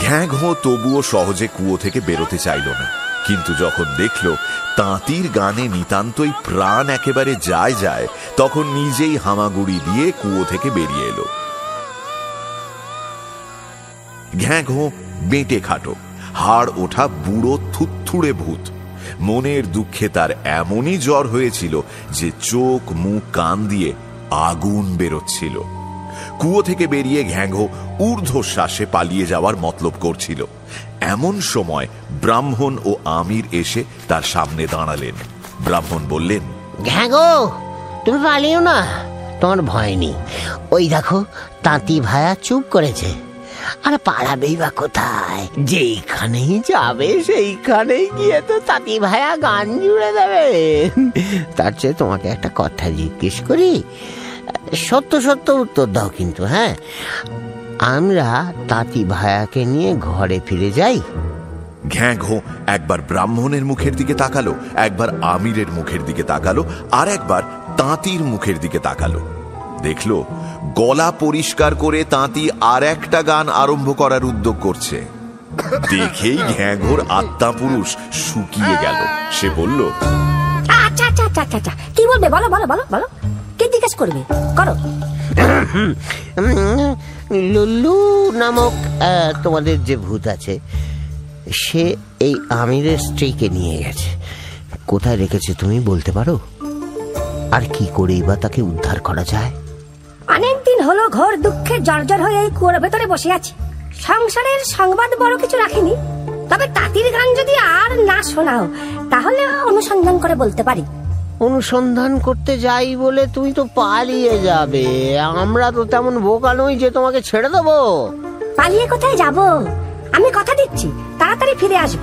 ঘ্যাঘো তবুও সহজে কুয়ো থেকে বেরোতে চাইল না। কিন্তু যখন দেখল তাঁতির গানে নিতান্তই প্রাণ একেবারে যায় যায়, তখন নিজেই হামাগুড়ি দিয়ে কুয়ো থেকে বেরিয়ে এলো। ঘ্যাঘো বেঁটে খাটো। হাড় ওঠা বুড়ো থুথুড়ে ভূত। মনের দুঃখে তার এমনই জ্বর হয়েছিল যে চোখ মুখ কান দিয়ে আগুন বেরোচ্ছিল। কুয়ো থেকে বেরিয়ে ঘ্যাঘো ঊর্ধ্বশ্বাসে পালিয়ে যাওয়ার মতলব করছিল। এমন সময় ব্রাহ্মণ ও আমির এসে তার সামনে দাঁড়ালেন। ব্রাহ্মণ বললেন ঘ্যাগো তুমি পালিও না। তোমার ভয় নেই। ওই দেখো, তাঁতি ভায়া চুপ করেছে। আর পালাবেই বা কোথায়? যেইখানেই যাবে, সেইখানেই গিয়ে তো তাঁতি ভায়া গান জুড়ে দেবে। তার চেয়ে তোমাকে একটা কথা জিজ্ঞেস করি সত্য সত্য উত্তর দাও কিন্তু হ্যাঁ? আমরা তাঁতি ভায়াকে নিয়ে ঘরে ফিরে যাই। ঘ্যাঘো একবার ব্রাহ্মণের মুখের দিকে তাকালো একবার আমিরের মুখের দিকে তাকালো আর একবার তাঁতির মুখের দিকে তাকালো। দেখল গলা পরিষ্কার করে তাঁতি আর একটা গান আরম্ভ করার উদ্যোগ করছে। দেখেই ঘ্যাঘোর আত্মা পুরুষ শুকিয়ে গেল। সে বলল কি বলবে? বলো বলো বলো বলো। জিজ্ঞেস করবে? করো। [coughs] লুল্লু নামক তোমাদের যে ভূত আছে সে এই আমিরের স্ত্রীকে নিয়ে গেছে। কোথায় রেখেছে তুমি বলতে পারো? আর কি করেই বা তাকে উদ্ধার করা যায়? অনেকদিন হলো ঘোর দুঃখে জর্জর হয়ে এই কুয়োর ভেতরে বসে আছি। সংসারের সংবাদ বড় কিছু রাখিনি। তবে তাঁতির গান যদি আর না শোনাও তাহলে অনুসন্ধান করে বলতে পারি। অনুসন্ধান করতে যাই বলে তুমি তো পালিয়ে যাবে। আমরা তো তেমন বোকা নই যে তোমাকে ছেড়ে দেবো। পালিয়ে কোথায় যাব? আমি কথা দিচ্ছি তাড়াতাড়ি ফিরে আসব।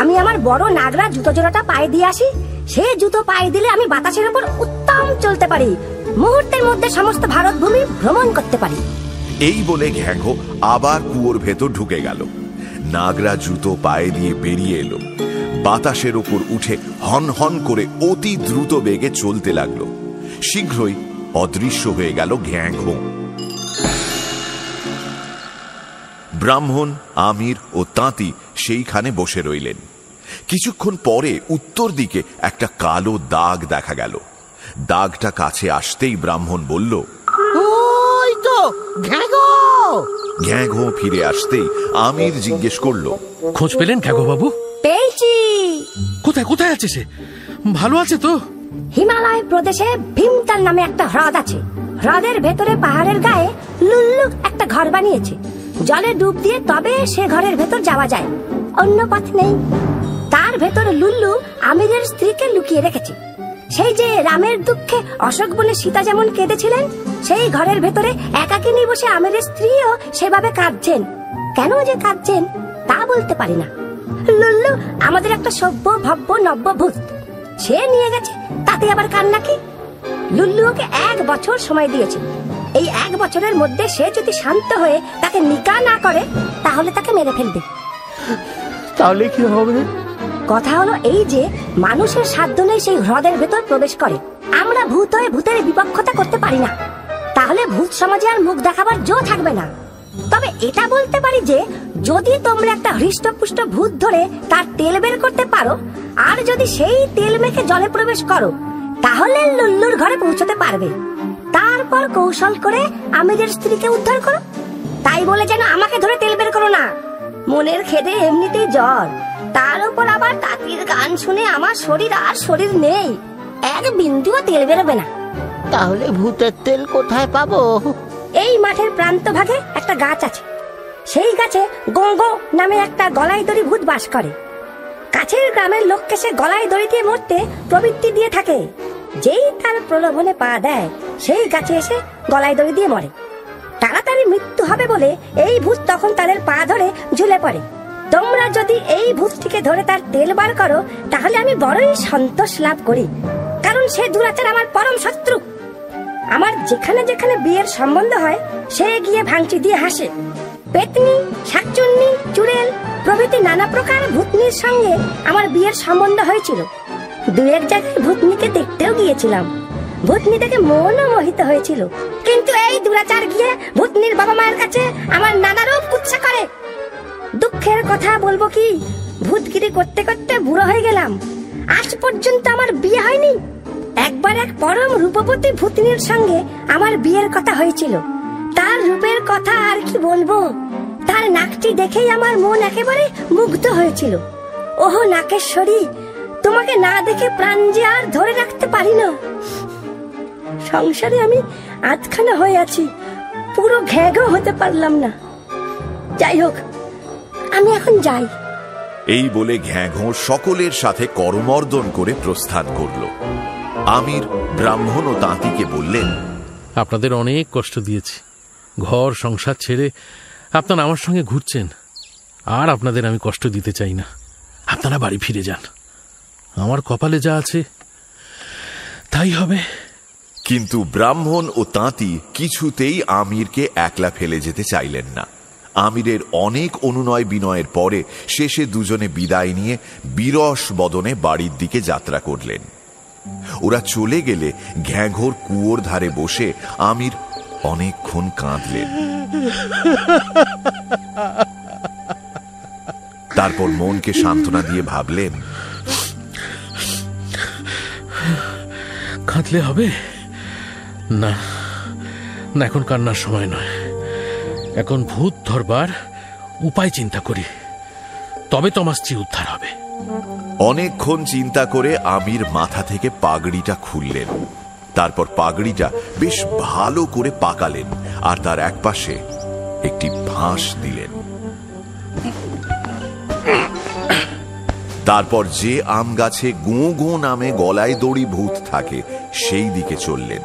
আমি আমার বড় নাগরা জুতো জোড়াটা পায়ে দিয়ে আসি সে জুতো পায়ে দিলে আমি বাতাসের উপর উত্তম চলতে পারি। মুহূর্তের মধ্যে সমস্ত ভারত ভূমি ভ্রমণ করতে পারি। এই বলে ঘ্যাঘো আবার কুয়োর ভেতর ঢুকে গেল। নাগরা জুতো পায়ে দিয়ে বেরিয়ে এলো। বাতাসের ওপর উঠে হন হন করে অতি দ্রুত বেগে চলতে লাগল। শীঘ্রই অদৃশ্য হয়ে গেল ঘ্যাঘো ব্রাহ্মণ আমির ও তাঁতি সেইখানে বসে রইলেন। কিছুক্ষণ পরে উত্তর দিকে একটা কালো দাগ দেখা গেল। দাগটা কাছে আসতেই ব্রাহ্মণ বলল ওই তো ঘ্যাগো ঘ্যাঁ ঘো ফিরে আসতেই আমির জিজ্ঞেস করল খোঁজ পেলেন খ্যাগো বাবু পেয়েছি। কোথায় কোথায় আছে সে? ভালো আছে তো? হিমালয় প্রদেশে ভীমতাল নামে একটা হ্রদ আছে। হ্রদের ভেতরে পাহাড়ের গায়ে লুল্লু একটা ঘর বানিয়েছে। জলে ডুব দিয়ে তবে সে ঘরের ভেতর যাওয়া যায়। অন্য পথ নেই। তার ভেতর লুল্লু আমিরের স্ত্রীকে লুকিয়ে রেখেছে। সেই যে রামের দুঃখে অশোক বলে সীতা যেমন কেঁদেছিলেন, সেই ঘরের ভেতরে একাকিনী বসে আমিরের স্ত্রীও সেভাবে কাঁদছেন। কেন যে কাঁদছেন, তা বলতে পারি না। লুল্লু আমাদের একটা সভ্য ভব্য নব্য ভূত। সে নিয়ে গেছে তাতে আবার কান্না কি লুল্লু ওকে এক বছর সময় দিয়েছে। এই এক বছরের মধ্যে সে যদি শান্ত হয়ে তাকে নিকা না করে তাহলে তাকে মেরে ফেলবে। তাহলে কি হবে? কথা হলো এই যে মানুষের সাধ্য নেই সেই হ্রদের ভেতর প্রবেশ করে। আমরা ভূত হয়ে ভূতের বিপক্ষতা করতে পারি না। তাহলে ভূত সমাজে আর মুখ দেখাবার জো থাকবে না। তবে এটা বলতে পারি যে, যদি তোমরা একটা হৃষ্টপুষ্ট ভূত ধরে তার তেল বের করতে পারো, আর যদি সেই তেল মেখে জলে প্রবেশ করো, তাহলে লুল্লুর ঘরে পৌঁছতে পারবে। তারপর কৌশল করে আমিরের স্ত্রীকে উদ্ধার করো। তাই বলে যেন আমাকে ধরে তেল বের করো না। মনের খেদে এমনিতেই জ্বর। তার উপর আবার তাঁতির গান শুনে আমার শরীর আর শরীর নেই। এক বিন্দুও তেল বেরোবে না। তাহলে ভূতের তেল কোথায় পাবো? এই মাঠের প্রান্ত ভাগে একটা গাছ আছে। সেই গাছে গঙ্গো নামে একটা গলায় দড়ি ভূত বাস করে। কাছের গ্রামের লোককে সে গলায় দড়ি দিয়ে মরতে প্রবৃত্তি দিয়ে থাকে। যেই তার প্রলোভনে পা দেয়, সেই গাছে এসে গলায় দড়ি দিয়ে মরে। তাড়াতাড়ি মৃত্যু হবে বলে এই ভূত তখন তাদের পা ধরে ঝুলে পড়ে। তোমরা যদি এই ভূতটিকে ধরে তার তেল বার করো, তাহলে আমি বড়ই সন্তোষ লাভ করি। কারণ সে দুরাচার আমার পরম শত্রু। আমার যেখানে যেখানে বিয়ের সম্বন্ধ হয়, সে গিয়ে ভাঙচি দিয়ে হাসে। পেতনি, শাকচুন্নি, চুড়েল প্রভৃতি নানা প্রকার ভূতনির সঙ্গে আমার বিয়ের সম্বন্ধ হয়েছিল। দু এক জায়গায় ভূতনিকে দেখতেও গিয়েছিলাম। ভূতনি দেখে মনও মোহিত হয়েছিল। কিন্তু এই দুরাচার গিয়ে ভূতনির বাবা মায়ের কাছে আমার নানা রূপ কুৎসা করে। দুঃখের কথা বলব কি? ভূতগিরি করতে করতে বুড়ো হয়ে গেলাম। আজ পর্যন্ত আমার বিয়ে হয়নি। একবার এক পরম রূপবতী ভূতনির সঙ্গে আমার বিয়ের কথা হয়েছিল। তার রূপের কথা আর কি বলব? তার নাকটি দেখেই আমার মন একেবারে মুগ্ধ হয়েছিল। ওহো, নাকেশ্বরী, তোমাকে না দেখে প্রাণ যে আর ধরে রাখতে পারি না। সংসারে আমি আধখানা হয়ে আছি, পুরো ঘ্যাগও হতে পারলাম না। যাই হোক, আমি এখন যাই। এই বলে ঘ্যাঘো সকলের সাথে করমর্দন করে প্রস্থান করল। আমির ব্রাহ্মণ ও তাঁতিকে বললেন আপনাদের অনেক কষ্ট দিয়েছি। ঘর সংসার ছেড়ে আপনারা আমার সঙ্গে ঘুরছেন। আর আপনাদের আমি কষ্ট দিতে চাই না। আপনারা বাড়ি ফিরে যান। আমার কপালে যা আছে তাই হবে। কিন্তু ব্রাহ্মণ ও তাঁতি কিছুতেই আমিরকে একলা ফেলে যেতে চাইলেন না। আমিরের অনেক অনুনয় বিনয়ের পরে শেষে দুজনে বিদায় নিয়ে বিরস বদনে বাড়ির দিকে যাত্রা করলেন। ওরা চলে গেলে ঘ্যাঘোর কুয়োর ধারে বসে আমির অনেকক্ষণ কাঁদলেন। তারপর মনকে সান্ত্বনা দিয়ে ভাবলেন, কাঁদলে হবে? না না, এখন কান্নার সময় নয়। এখন ভূত ধরবার উপায় চিন্তা করি। তবে তোমার স্ত্রী উদ্ধার হবে। অনেকক্ষণ চিন্তা করে আমির মাথা থেকে পাগড়িটা খুললেন। তারপর পাগড়িটা বেশ ভালো করে পাকালেন আর তার একপাশে একটি ভাঁস দিলেন। তারপর যে আম গাছে গো গো নামে গলায় দড়ি ভূত থাকে, সেই দিকে চললেন।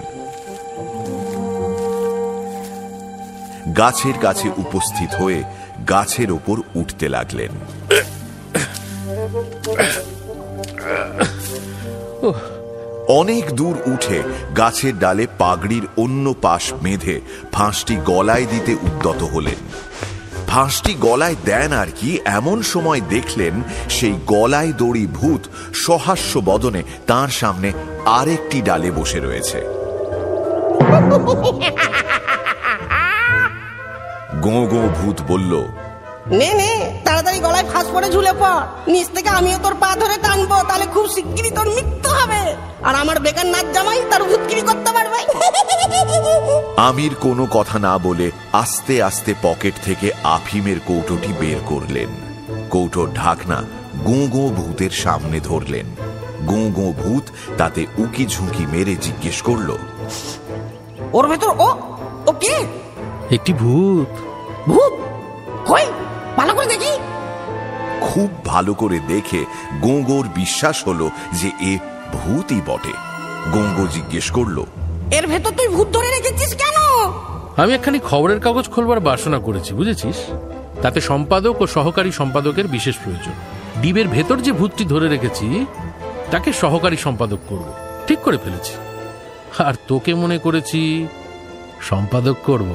গাছের কাছে উপস্থিত হয়ে গাছের ওপর উঠতে লাগলেন। অনেক দূর উঠে গাছের ডালে পাগড়ির অন্য পাশ বেঁধে ফাঁসটি গলায় দিতে উদ্যত হলেন। ফাঁসটি গলায় দেন আর কি এমন সময় দেখলেন সেই গলায় দড়ি ভূত সহাস্য বদনে তার সামনে আরেকটি ডালে বসে রয়েছে। [laughs] গো গো ভূত বলল নে নে তাড়াতাড়ি গলায় ফাঁস পড়ে ঝুলে পড়। নিচ থেকে আমিও তোর পা ধরে টানবো তাহলে খুব শিগগিরই তোর মৃত্যু হবে। আর আমার বেকার নাচ জামাই তার ভুতকিরি করতে পারবে। আমির কোনো কথা না বলে আস্তে আস্তে পকেট থেকে আফিমের কৌটোটি বের করলেন। কৌটোর ঢাকনা গো গো ভূতের সামনে ধরলেন। গো গো ভূত তাতে উকি ঝুঁকি মেরে জিজ্ঞেস করল ওর ভেতর ও ও কে? একটি ভূত। ভূত? কই? ভালো করে দেখি। খুব ভালো করে দেখে গোঙ্গোর বিশ্বাস হলো যে এ ভূতই বটে। গোঙ্গো জিজ্ঞেস করল এর ভেতর তুই ভূত ধরে রেখেছিস কেন? আমি একখানি খবরের কাগজ খোলবার বাসনা করেছি বুঝেছিস? তাতে সম্পাদক ও সহকারী সম্পাদকের বিশেষ প্রয়োজন। ডিবের ভেতর যে ভূতটি ধরে রেখেছি তাকে সহকারী সম্পাদক করব। ঠিক করে ফেলেছি। আর তোকে মনে করেছি সম্পাদক করব।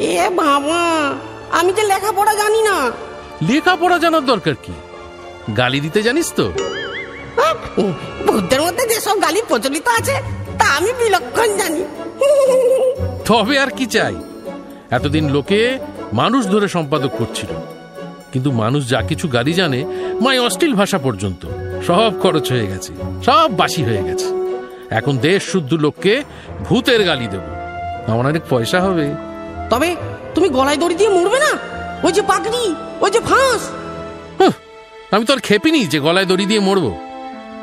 এ বাবা! আমি তো লেখাপড়া জানি না। লেখাপড়া জানার দরকার কি? গালি দিতে জানিস তো? ভূতদের মধ্যে যেসব গালি প্রচলিত আছে তা আমি বিলক্ষণ জানি। তবে আর কি চাই? এতদিন লোকে মানুষ ধরে সম্পাদক করছিল। কিন্তু মানুষ যা কিছু গালি জানে মাই অশ্লীল ভাষা পর্যন্ত। সব খরচ হয়ে গেছে সব বাসি হয়ে গেছে। এখন দেশ শুদ্ধ লোককে ভূতের গালি দেব। আমার অনেক পয়সা হবে। তবে তুমি গলায় দড়ি দিয়ে মরবে না? ওই যে পাগড়ি ওই যে ফাঁস। হুঁ, আমি তো আর খেপিনি যে গলায় দড়ি দিয়ে মরবো।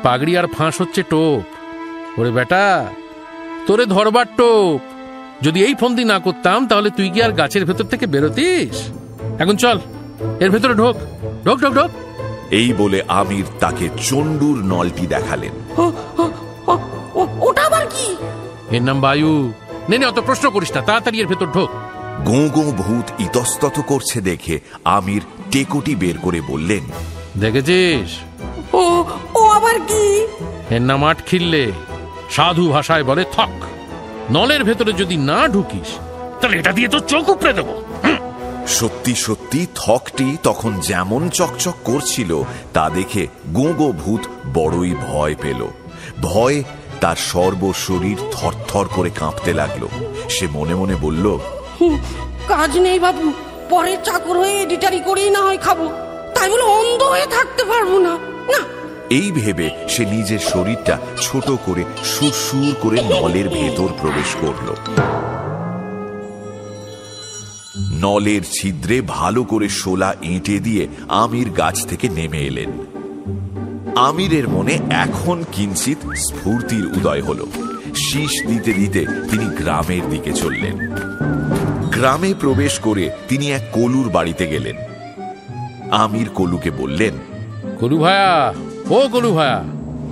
পাগড়ি আর ফাঁস হচ্ছে টোপ। ওরে বেটা তোরে ধরবার টোপ। যদি এই ফন্দি না করতাম তাহলে তুই কি আর গাছের ভেতর থেকে বেরোতিস? এখন চল এর ভেতরে ঢোক। ঢোক ঢোক ঢোক। এই বলে আমির তাকে চণ্ডুর নলটি দেখালেন। ওটা আবার কি? এর নাম বায়ু। নে নে অত প্রশ্ন করিস না তাড়াতাড়ি এর ভেতর ঢোক। গো গো ভূত ইতস্তত করছে দেখে আমির টেকোটি বের করে বললেন দেখেছিস? ও ও আবার কি? এর নাম সাধু ভাষায় বলে থক নলের ভেতরে যদি না ঢুকিস তাহলে এটা দিয়ে তো চোখ উপড়ে দেবো। সত্যি সত্যি থকটি তখন যেমন চকচক করছিল তা দেখে গো গো ভূত বড়ই ভয় পেল। ভয় তার সর্বশরীর থরথর করে কাঁপতে লাগল। সে মনে মনে বলল কাজ নেই বাবু। পরের চাকর হয়ে এডিটারি করেই না হয় খাব। তাই বলে অন্ধ হয়ে থাকতে পারব না। না। এই ভেবে সে নিজের শরীরটা ছোট করে সুরসুর করে নলের ভেতর প্রবেশ করল। নলের ছিদ্রে ভালো করে শোলা এঁটে দিয়ে আমির গাছ থেকে নেমে এলেন। আমিরের মনে এখন কিঞ্চিত স্ফূর্তির উদয় হল। শীষ দিতে দিতে তিনি গ্রামের দিকে চললেন। গ্রামে প্রবেশ করে তিনি এক কলুর বাড়িতে গেলেন। আমির কলুকে বললেন কলু ভায়া ও কলু ভায়া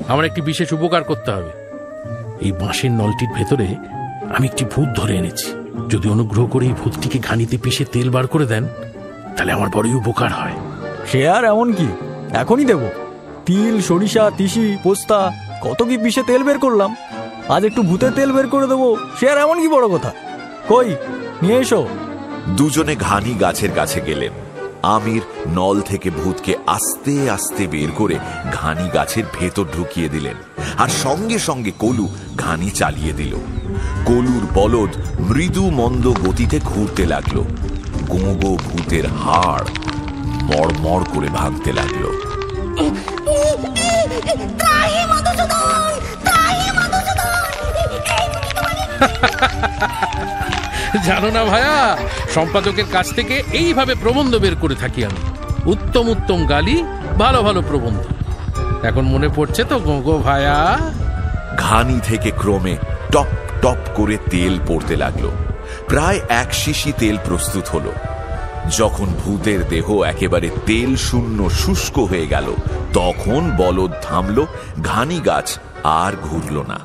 আমার একটি বিশেষ উপকার করতে হবে। এই বাঁশের নলটির ভেতরে আমি একটি ভূত ধরে এনেছি। যদি অনুগ্রহ করে এই ভূতটিকে ঘানিতে পিষে তেল বার করে দেন তাহলে আমার বড়ই উপকার হয়। সে আর এমন কি? এখনই দেব। তিল সরিষা তিসি পোস্তা কত কি পিষে তেল বের করলাম? আজ একটু ভূতের তেল বের করে দেবো। সে আর এমন কি বড় কথা? কই নিয়ে এসো দুজনে ঘানি গাছের কাছে গেলেন আমির নল থেকে ভূতকে আস্তে আস্তে বের করে ঘানি গাছের ভেতর ঢুকিয়ে দিলেন আর সঙ্গে সঙ্গে কলু ঘানি চালিয়ে দিল কলুর বলদ মৃদু মন্দ গতিতে ঘুরতে লাগল গোঁগো ভূতের হাড় মড়মড় করে ভাঙতে লাগল [laughs] জানো না ভায়া, সম্পাদকের কাছ থেকে এইভাবে প্রবন্ধ বের করে থাকি আমি। উত্তম উত্তম গালি, ভালো ভালো প্রবন্ধ। এখন মনে পড়ছে তো গো ভায়া। ঘানি থেকে ক্রমে টপ টপ করে তেল পড়তে লাগল। প্রায় এক শিশি তেল প্রস্তুত হলো। যখন ভূতের দেহ একেবারে তেল শূন্য শুষ্ক হয়ে গেল, তখন বলদ থামল, ঘানি গাছ আর ঘুরল না।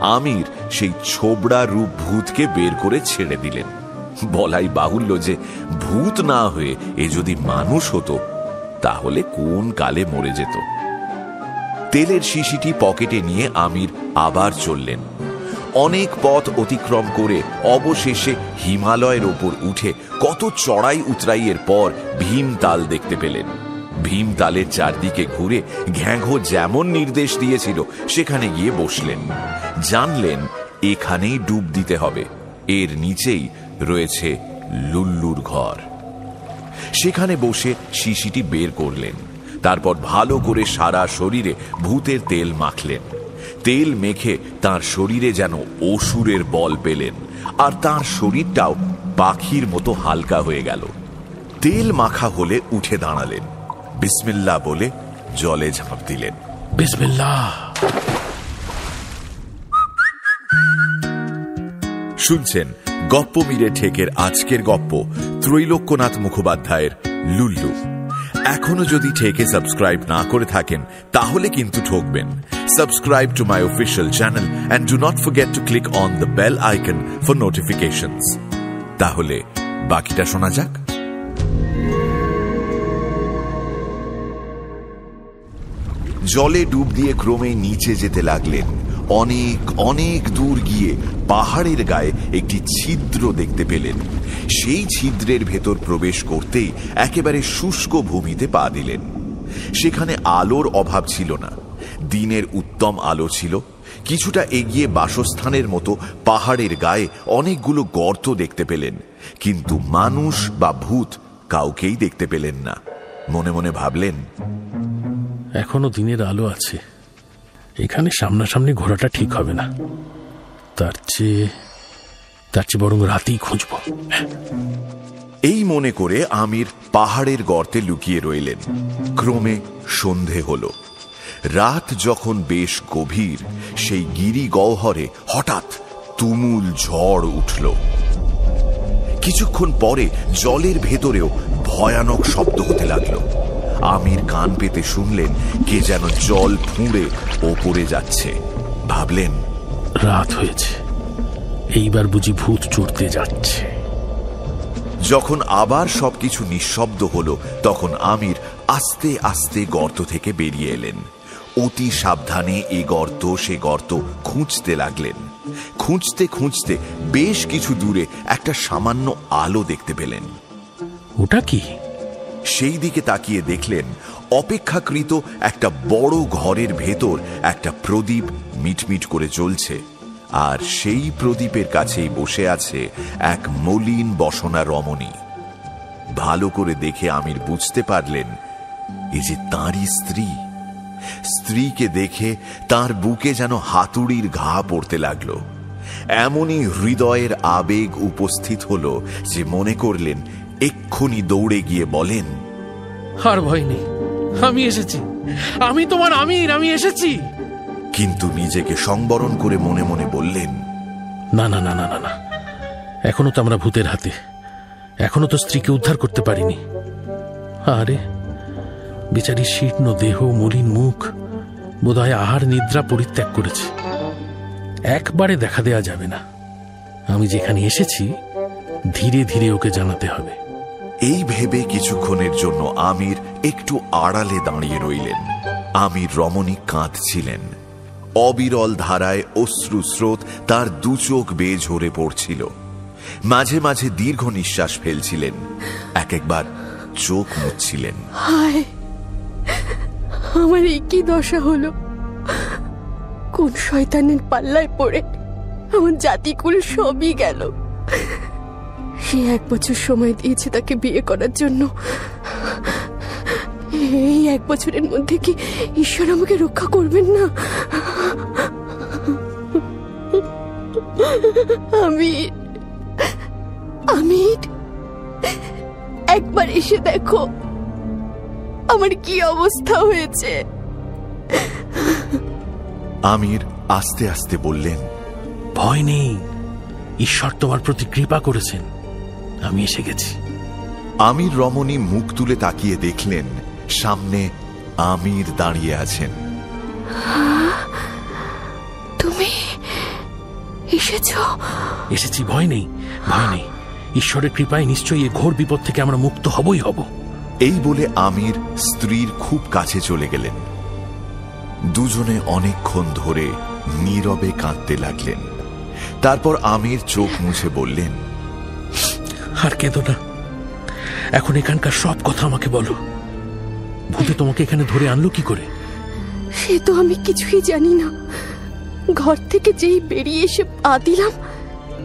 আমির সেই ছোবড়া রূপ ভূতকে বের করে ছেড়ে দিলেন। বলাই বাহুল্য যে ভূত না হয়ে এ যদি মানুষ হতো, তাহলে কোন কালে মরে যেত? তেলের শিশিটি পকেটে নিয়ে আমির আবার চললেন। অনেক পথ অতিক্রম করে অবশেষে হিমালয়ের ওপর উঠে কত চড়াই উতরাইয়ের পর ভীমতাল দেখতে পেলেন। ভীমতালের চারদিকে ঘুরে ঘ্যাঘো যেমন নির্দেশ দিয়েছিল, সেখানে গিয়ে বসলেন। জানলেন, এখানেই ডুব দিতে হবে। এর নিচেই রয়েছে লুল্লুর ঘর। সেখানে বসে শিশিটি বের করলেন। তারপর ভালো করে সারা শরীরে ভূতের তেল মাখলেন। তেল মেখে তার শরীরে যেন অসুরের বল পেলেন, আর তার শরীরটাও পাখির মতো হালকা হয়ে গেল। তেল মাখা হলে উঠে দাঁড়ালেন। বিসমিল্লা বলে জলে ঝাঁপ দিলেন। বিসমিল্লাহ। শুনছেন গপ্প মিরে ঠেকের আজকের গপ্প ত্রৈলোক্যনাথ মুখোপাধ্যায়ের লুল্লু। এখনও যদি ঠেকে সাবস্ক্রাইব না করে থাকেন, তাহলে কিন্তু ঠকবেন। Subscribe to my official channel and do not forget to click on the bell icon for notifications. তাহলে বাকিটা শোনা যাক। জলে ডুব দিয়ে ক্রমে নিচে যেতে লাগলেন। অনেক অনেক দূর গিয়ে পাহাড়ের গায়ে একটি ছিদ্র দেখতে পেলেন। সেই ছিদ্রের ভেতর প্রবেশ করতেই একেবারে শুষ্ক ভূমিতে পা দিলেন। সেখানে আলোর অভাব ছিল না। দিনের উত্তম আলো ছিল। কিছুটা এগিয়ে বাসস্থানের মতো পাহাড়ের গায়ে অনেকগুলো গর্ত দেখতে পেলেন। কিন্তু মানুষ বা ভূত কাউকেই দেখতে পেলেন না। মনে মনে ভাবলেন, এখনও দিনের আলো আছে। এখানে সামনাসামনি ঘোরাটা ঠিক হবে না। তার চেয়ে তার চেয়ে বরং রাতেই খুঁজব। এই মনে করে আমির পাহাড়ের গর্তে লুকিয়ে রইলেন। ক্রমে সন্ধে হল। রাত যখন বেশ গভীর, সেই গিরি গহ্বরে হঠাৎ তুমুল ঝড় উঠল। কিছুক্ষণ পরে জলের ভেতরেও ভয়ানক শব্দ হতে লাগল। আমির কান পেতে শুনলেন কে যেন জল ফুঁড়ে ওপরে যাচ্ছে। ভাবলেন রাত হয়েছে। এইবার বুঝি ভূত চড়তে যাচ্ছে। যখন আবার সবকিছু নিঃশব্দ হলো তখন আমির আস্তে আস্তে গর্ত থেকে বেরিয়ে এলেন। অতি সাবধানে এ গর্ত সে গর্ত খুঁজতে লাগলেন। খুঁজতে খুঁজতে বেশ কিছু দূরে একটা সামান্য আলো দেখতে পেলেন। ওটা কি? সেই দিকে তাকিয়ে দেখলেন অপেক্ষাকৃত একটা বড় ঘরের ভেতর একটা প্রদীপ মিটমিট করে জ্বলছে। আর সেই প্রদীপের কাছেই বসে আছে এক মলিন বসনা রমণী। ভালো করে দেখে আমির বুঝতে পারলেন, এ যে তাঁরই স্ত্রী। স্ত্রীকে দেখে তার বুকে যেন হাতুড়ির ঘা পড়তে লাগল। এমনই হৃদয়ের আবেগ উপস্থিত হলো যে মনে করলেন এক্ষুনি দৌড়ে গিয়ে বলেন আর ভয় নেই আমি এসেছি। আমি তোমার আমির আমি এসেছি। কিন্তু নিজেকে সংবরণ করে মনে মনে বললেন না না না না না না। এখনও তো আমরা ভূতের হাতে। এখনও তো স্ত্রীকে উদ্ধার করতে পারিনি। আরে বেচারি শীর্ণ দেহ মলিন মুখ বোধহয় আহার নিদ্রা পরিত্যাগ করেছে। একবারে দেখা দেয়া যাবে না। আমি যেখানে এসেছি ধীরে ধীরে ওকে জানাতে হবে। এই ভেবে কিছুক্ষণের জন্য আমির একটু আড়ালে দাঁড়িয়ে রইলেন। আমির রমণী কাঁদছিলেন। অবিরল ধারায় অশ্রু স্রোত তার দু চোখ বেয়ে ঝরে পড়ছিল। মাঝে মাঝে দীর্ঘ নিঃশ্বাস ফেলছিলেন। এক একবার চোখ মুচ্ছিলেন হায়! আমার এই কি দশা হলো? কোন শয়তানের পাল্লায় পড়ে আমার জাতিকুল সবই গেল। সে এক বছর সময় দিয়েছে তাকে বিয়ে করার জন্য। এই এক বছরের মধ্যে কি ঈশ্বর আমাকে রক্ষা করবেন না? আমি আমি একবার এসে দেখো আমার কি অবস্থা হয়েছে। আমির আস্তে আস্তে বললেন ভয় নেই। ঈশ্বর তোমার প্রতি কৃপা করেছেন। আমি এসে গেছি। আমির রমণী মুখ তুলে তাকিয়ে দেখলেন সামনে আমির দাঁড়িয়ে আছেন। তুমি এসেছ? এসেছি ভয় নেই ভয় নেই। ঈশ্বরের কৃপায় নিশ্চয়ই এ ঘোর বিপদ থেকে আমরা মুক্ত হবই হব। এই বলে আমির স্ত্রীর খুব কাছে চলে গেলেন। দুজনে অনেকক্ষণ ধরে নীরবে কাঁদতে লাগলেন। তারপর আমির চোখ মুছে বললেন আর কেঁদো না। এখন এখানকার সব কথা আমাকে বলো। ভূতে তোমাকে এখানে ধরে আনলো কি করে? সে তো আমি কিছুই জানি না। ঘর থেকে যেই বেরিয়ে এসে পা দিলাম,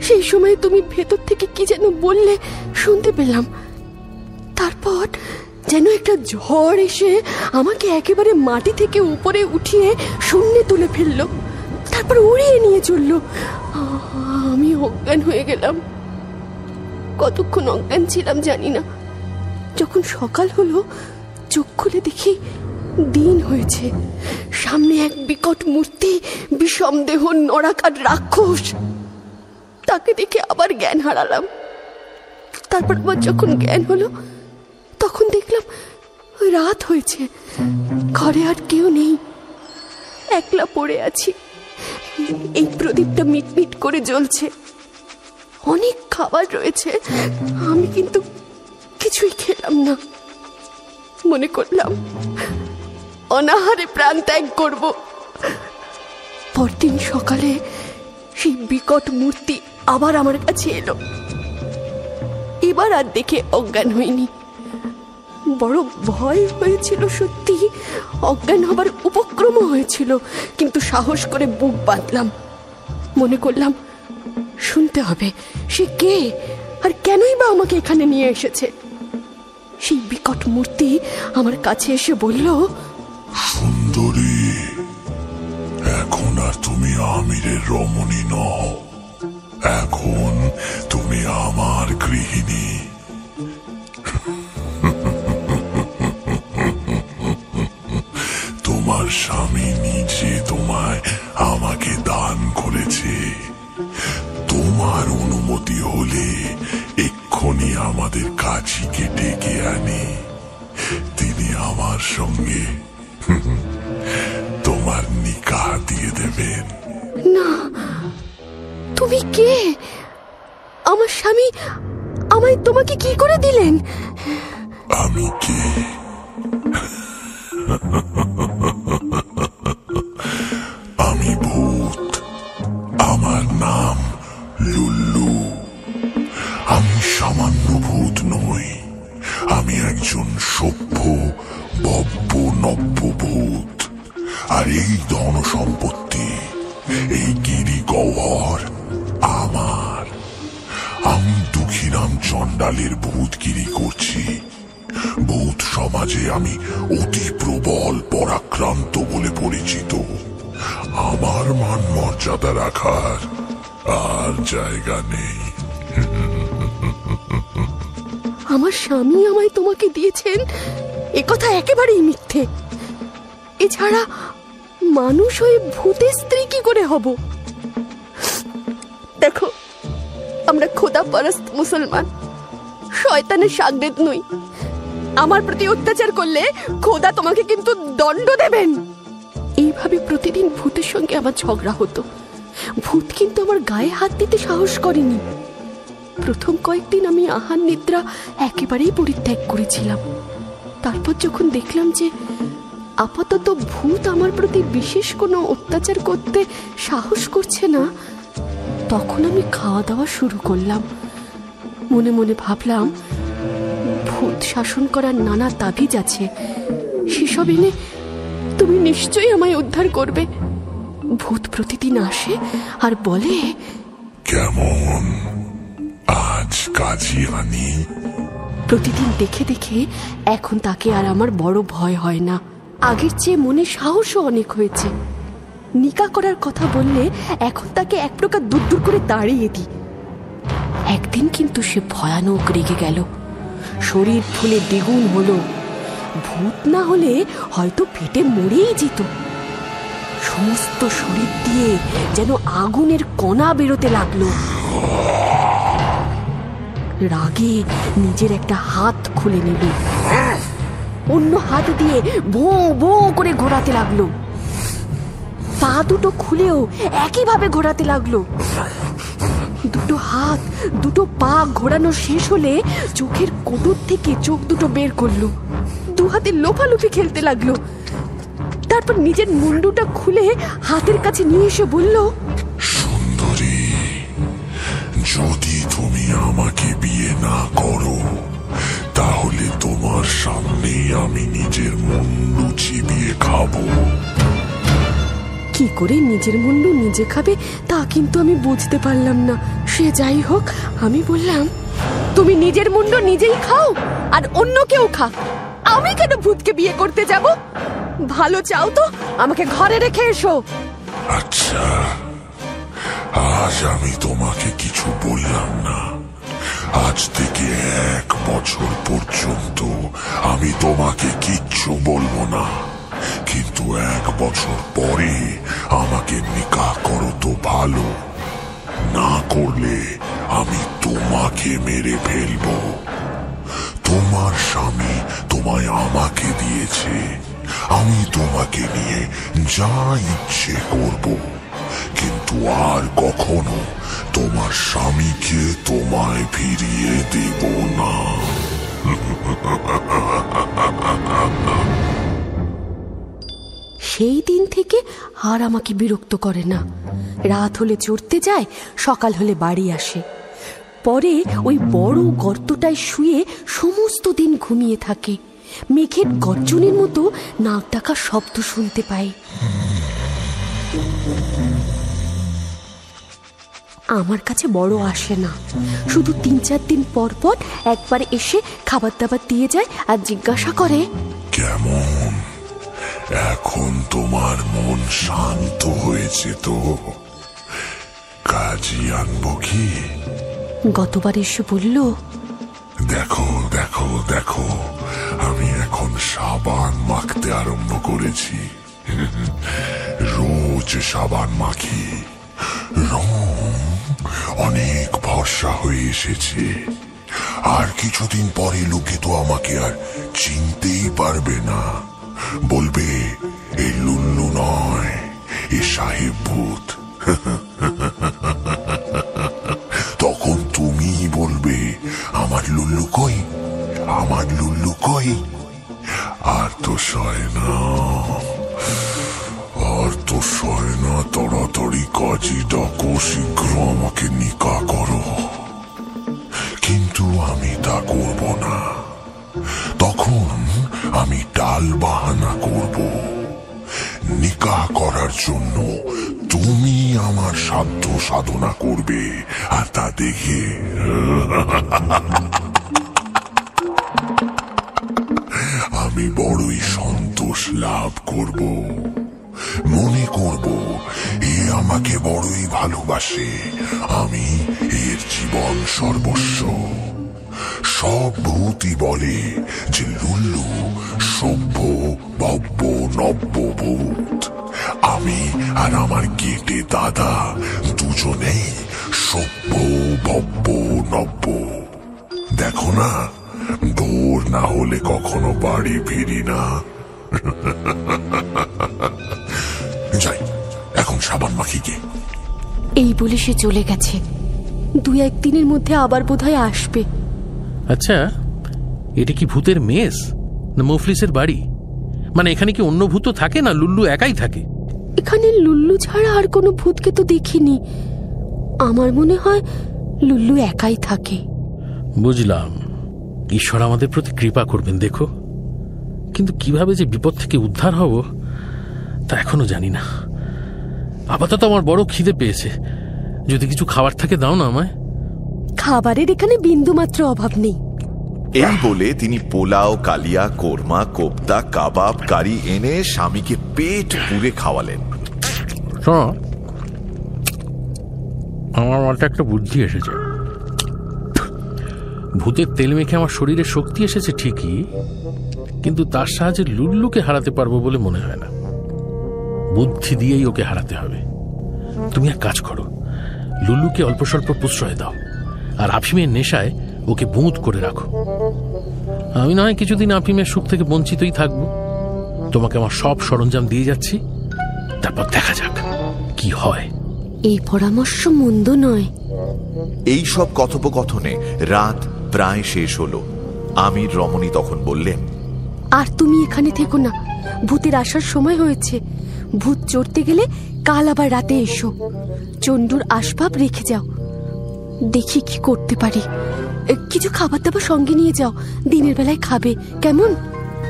সেই সময় তুমি ভেতর থেকে কি যেন বললে শুনতে পেলাম। তারপর যেন একটা ঝড় এসে আমাকে একেবারে মাটি থেকে উপরে উঠিয়ে শূন্যে তুলে ফেলল। তারপর উড়িয়ে নিয়ে চলল। আমি অজ্ঞান হয়ে গেলাম। কতক্ষণ অজ্ঞান ছিলাম জানি না। যখন সকাল হলো, চোখ খুলে দেখি দিন হয়েছে। সামনে এক বিকট মূর্তি, বিষম দেহ নরাকার রাক্ষস। তাকে দেখে আবার জ্ঞান হারালাম। তারপর আবার যখন জ্ঞান হলো, তখন দেখলাম রাত হয়েছে। ঘরে আর কেউ নেই। একলা পড়ে আছি। এই প্রদীপটা মিটমিট করে জ্বলছে। অনেক খাবার রয়েছে। আমি কিন্তু কিছুই খেলাম না। মনে করলাম অনাহারে প্রাণ ত্যাগ করব। পরদিন সকালে সেই বিকট মূর্তি আবার আমার কাছে এলো। এবার আর দেখে অজ্ঞান হইনি। বড় ভয় হয়েছিল সত্যি। অজ্ঞান হবার উপক্রম হয়েছিল। কিন্তু সাহস করে বুক বাঁধলাম। মনে করলাম শুনতে হবে, সে কে? আর কেনই বা আমাকে এখানে নিয়ে এসেছে? সেই বিকট মূর্তি আমার কাছে এসে বলল, সুন্দরী, এখন আর তুমি আমিরের রমণী নও। এখন তুমি আমার গৃহিণী। তোমার স্বামী নিজে তোমায় আমাকে দান করেছে। তোমার অনুমতি হলে এক্ষুনি আমাদের কাছিকে ডেকে আনি। তিনি আমার সঙ্গে তোমার নিকাহ দিয়ে দেবেন। না তুমি কে? আমার স্বামী আমায় তোমাকে কি করে দিলেন? আমি কে? আমি ভূত। আমার নাম লুল্লু, আমি সামান্য ভূত নই। আমি একজন সভ্য ভব্য নব্য ভূত। আর এই ধন সম্পত্তি, এই গিরি গহ্বর আমার। আমি দুঃখীরাম চণ্ডালের ভূতগিরি করছি। ভূত সমাজে আমি অতি প্রবল পরাক্রান্ত বলে পরিচিত। আমার মান মর্যাদা রাখার আর জায়গা নেই। আমার স্বামী আমায় তোমাকে দিয়েছেন, এ কথা একেবারেই মিথ্যে। এছাড়া মানুষ হয়ে ভূতের স্ত্রী কি করে হব? দেখো, আমরা খোদা পরস্ত মুসলমান, শয়তানের সাগরেদ নই। আমার প্রতি অত্যাচার করলে খোদা তোমাকে কিন্তু দণ্ড দেবেন। এইভাবে প্রতিদিন ভূতের সঙ্গে আমার ঝগড়া হতো। ভূত কিন্তু আমার গায়ে হাত দিতে সাহস করেনি। প্রথম কয়েকদিন আমি আহার নিদ্রা একেবারেই পরিত্যাগ করেছিলাম। তারপর যখন দেখলাম যে আপাতত ভূত আমার প্রতি বিশেষ কোনো অত্যাচার করতে সাহস করছে না, তখন আমি খাওয়া দাওয়া শুরু করলাম। মনে মনে ভাবলাম, ভূত শাসন করার নানা তাবিজ আছে। সেসব এনে তুমি নিশ্চয়ই আমায় উদ্ধার করবে। ভূত প্রতিদিন আসে আর বলে কেমন আজ কাজী আনি প্রতিদিন দেখে দেখে এখন তাকে আর আমার বড় ভয় হয় না। আগের চেয়ে মনে সাহসও অনেক হয়েছে। নিকা করার কথা বললে এখন তাকে এক প্রকার দূর দূর করে দাঁড়িয়ে দিই। একদিন কিন্তু সে ভয়ানক রেগে গেল। শরীর ফুলে দ্বিগুণ হলো। ভূত না হলে হয়তো পেটে মরেই যেত। সমস্ত শরীর দিয়ে যেন আগুনের কণা বেরোতে লাগল। রাগে নিজের একটা হাত খুলে নিল। অন্য হাত দিয়ে ভো ভো করে ঘোরাতে লাগল। পা দুটো খুলেও একইভাবে ঘোরাতে লাগল। দুটো হাত, দুটো পা ঘোরানো শেষ হলে চোখের কোটর থেকে চোখ দুটো বের করল। দু হাতে লোফালুফি খেলতে লাগল। তারপর নিজের মুন্ডুটা খুলে হাতের কাছে নিয়ে এসে বলল সুন্দরী যদি তুমি আমাকে বিয়ে না করো তাহলে তোমার সামনেই আমি নিজের মুন্ডু চিবিয়ে খাব। কি করে নিজের মুন্ডু নিজে খাবে তা কিন্তু আমি বুঝতে পারলাম না। সে যাই হোক আমি বললাম তুমি নিজের মুন্ডু নিজেই খাও আর অন্য কেউ খা আমি কেন ভূতকে বিয়ে করতে যাব? ভালো চাও তো? আমাকে ঘরে রেখে এসো। আচ্ছা আজ আমি তোমাকে কিছু বললাম না। আজ থেকে এক বছর পর্যন্ত আমি তোমাকে কিচ্ছু বলব না। কিন্তু এক বছর পরে আমাকে নিকাহ করো তো ভালো। না করলে আমি তোমাকে মেরে ফেলব। তোমার স্বামী তোমায় আমাকে দিয়েছে। আমি তোমাকে নিয়ে যা ইচ্ছে করব। কিন্তু আর কখনো তোমার স্বামীকে তোমায় ফিরিয়ে দেব না। সেই দিন থেকে আর আমাকে বিরক্ত করে না। রাত হলে চড়তে যায়, সকাল হলে বাড়ি আসে। পরে ওই বড় গর্তটায় শুয়ে সমস্ত দিন ঘুমিয়ে থাকে। মেঘের গর্জনের মতো নাক ডাকা শব্দ শুনতে পাই। আমার কাছে বড় আসে না। শুধু তিন চার দিন পর পর একবার এসে খাবার দাবার দিয়ে যায় আর জিজ্ঞাসা করে। কেমন? এখন তোমার মন শান্ত হয়েছে তো। কাজী আনব কি? গতবার এসে বলল দেখো দেখো দেখো, আমি এখন সাবান মাখতে আরম্ভ করেছি। রোজ সাবান মাখি। রং অনেক ভরসা হয়ে এসেছে। আর কিছুদিন পরে লোকে তো আমাকে আর চিনতেই পারবে না। বলবে এই লুল্লু নয়, এ সাহেব ভূত। [laughs] লুল্লু কই? আমার লুল্লু কই? আর তো সয় না। আর তো সয় না, তাড়াতাড়ি কাজী ডাকো, শীঘ্র আমাকে নিকা করো। কিন্তু আমি তা করব না। তখন আমি ডাল বাহানা করব। নিকাহ করার জন্য তুমি আমার সাধ্য সাধনা করবে, আর তা দেখে আমি বড়ই সন্তোষ লাভ করব। মনে করব, এ আমাকে বড়ই ভালোবাসে। আমি এর জীবন সর্বস্ব। সব ভূতই বলে যে লুল্লু সভ্য ভব্য নব্য ভূত। আমি আর আমার গেটে দাদা দুজনেই সভ্য ভব্য নব্য। দেখো না ভোর না হলে কখনো বাড়ি ফিরি না। যাই, এখন সাবান মাখিকে। এই বলে সে চলে গেছে। দু একদিনের মধ্যে আবার বোধহয় আসবে। আচ্ছা এটা কি ভূতের মেস না মফলিসের বাড়ি? মানে এখানে কি অন্য ভূত থাকে না লুল্লু একাই থাকে? এখানে লুল্লু ছাড়া আর কোনো ভূতকে তো দেখিনি। আমার মনে হয় লুল্লু একাই থাকে। বুঝলাম। ঈশ্বর আমাদের প্রতি কৃপা করবেন দেখো। কিন্তু কীভাবে যে বিপদ থেকে উদ্ধার হব তা এখনও জানি না। আপাতত আমার বড় খিদে পেয়েছে। যদি কিছু খাবার থাকে দাও না আমায়। খাবারের এখানে বিন্দুমাত্র অভাব নেই। এই বলে তিনি পোলাও কালিয়া কোরমা কোপ্তা কাবাব কারি এনে স্বামীকে পেট পুরে খাওয়ালেন। শোনো আমার মাথায় একটা বুদ্ধি এসেছে। ভূতের তেল মেখে আমার শরীরে শক্তি এসেছে ঠিকই কিন্তু তার সাহায্যে লুল্লুকে হারাতে পারব বলে মনে হয় না। বুদ্ধি দিয়েই ওকে হারাতে হবে। তুমি এক কাজ করো লুল্লুকে অল্প স্বল্প প্রশ্রয় দাও। আর আফিমের নেশায় ওকে বুঁত করে রাখো। আমি নয় কিছুদিন আফিমের সুখ থেকে বঞ্চিতই থাকব। তোমাকে আমার সব সরঞ্জাম দিয়ে যাচ্ছি। তারপর দেখা যাক কি হয়। এই পরামর্শ মন্দ নয়। এই সব কথোপকথনে রাত প্রায় শেষ হলো। আমির রমণী তখন বললেন আর তুমি এখানে থেকো না। ভূতের আসার সময় হয়েছে। ভূত চড়তে গেলে কাল আবার রাতে এসো। চন্ডুর আসবাব রেখে যাও। দেখি কি করতে পারি। কিছু খাবার দাবার সঙ্গে নিয়ে যাও। দিনের বেলায় খাবে। কেমন?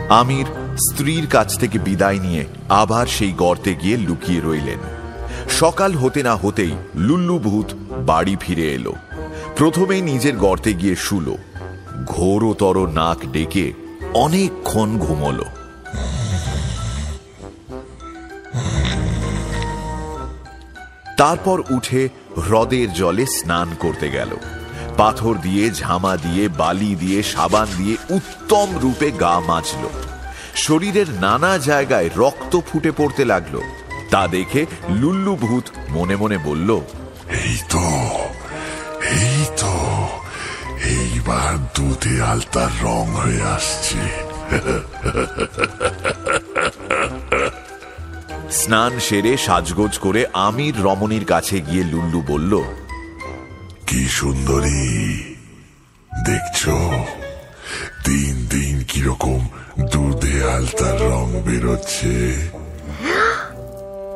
আমির স্ত্রীর কাছ থেকে বিদায় নিয়ে আবার সেই গর্তে গিয়ে লুকিয়ে রইলেন। সকাল হতে না হতেই লুল্লু ভূত বাড়ি ফিরে এলো। প্রথমেই নিজের গর্তে গিয়ে শুলো। ঘোরতর নাক ডেকে অনেকক্ষণ ঘুমলো। তারপর উঠে হ্রদের জলে স্নান করতে গেল। পাথর দিয়ে, ঝামা দিয়ে, বালি দিয়ে, সাবান দিয়ে উত্তম রূপে গা মাজল। শরীরের নানা জায়গায় রক্ত ফুটে পড়তে লাগল। তা দেখে লুল্লু ভূত মনে মনে বলল, এই তো এই তো, এইবার দুধে আলতার রং হয়ে আসছে। [laughs] স্নান সেরে সাজগোজ করে আমির রমণীর কাছে গিয়ে লুল্লু বলল কি সুন্দরী দেখছ? দিন দিন কীরকম দুধে আলতার রং বেরোচ্ছে।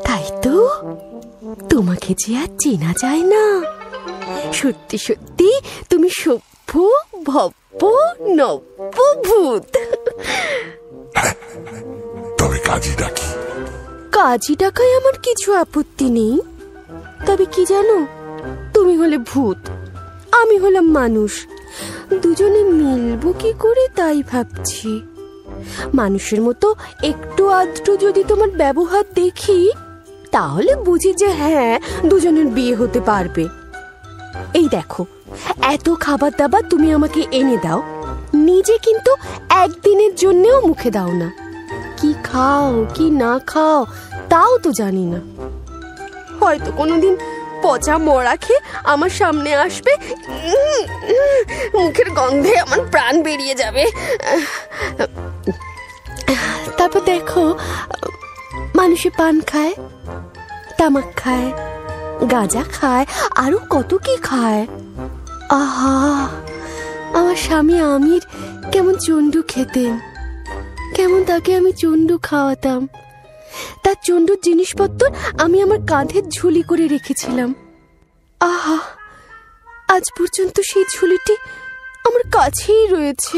তাই তো? তোমাকে যে আর চেনা যায় না। সত্যি সত্যি তুমি সভ্য ভব্য নব্য ভূত তবে কাজী ডাকি কাজী টাকায় আমার কিছু আপত্তি নেই। তবে কি জানো, তুমি হলে ভূত, আমি হলাম মানুষ। দুজনে মিলবো কি করে তাই ভাবছি। মানুষের মতো একটু আধটু যদি তোমার ব্যবহার দেখি, তাহলে বুঝি যে হ্যাঁ দুজনের বিয়ে হতে পারবে। এই দেখো, এত খাবার দাবার তুমি আমাকে এনে দাও। নিজে কিন্তু একদিনের জন্যেও মুখে দাও না। কি খাও, কি না খাও, তাও তো জানি না। হয়তো কোনোদিন পচা মরা খেয়ে আমার সামনে আসবে, মুখের গন্ধে আমার প্রাণ বেরিয়ে যাবে। তারপর দেখো, মানুষে পান খায়, তামাক খায়, গাঁজা খায়, আরও কত কি খায়। আহা, আমার স্বামী আমির কেমন চন্ডু খেতেন। কেমন তাকে আমি চন্ডু খাওয়াতাম। তার চন্ডুর জিনিসপত্র আমি আমার কাঁধের ঝুলি করে রেখেছিলাম। আহা আজ পর্যন্ত সেই ঝুলিটি আমার কাছেই রয়েছে।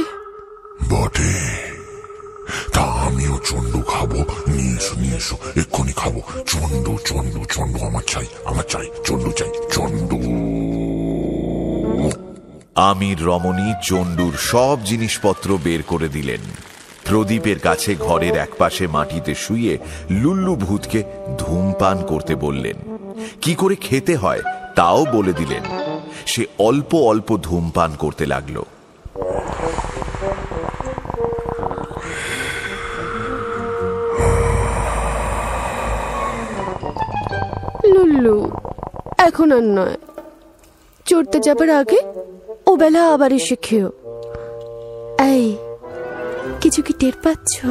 বটে। তা আমিও চন্ডু খাব নিয়ে এসো নিয়ে এসো এক্ষুনি খাব। চন্ডু চন্ডু চন্ডু আমার চাই আমার চাই চন্ডু চাই চন্ডু আমির রমণী চণ্ডুর সব জিনিসপত্র বের করে দিলেন। প্রদীপের কাছে ঘরের একপাশে মাটিতে শুয়ে লুল্লু ভূতকে ধূমপান করতে বললেন, কি করে খেতে হয় তাও বলে দিলেন। সে অল্প অল্প ধূমপান করতে লাগল। লুল্লু, এখন আর নয়। চড়তে যাবার আগে ও বেলা আবার এসে খেও। এই কিছু কি টের পাচ্ছ?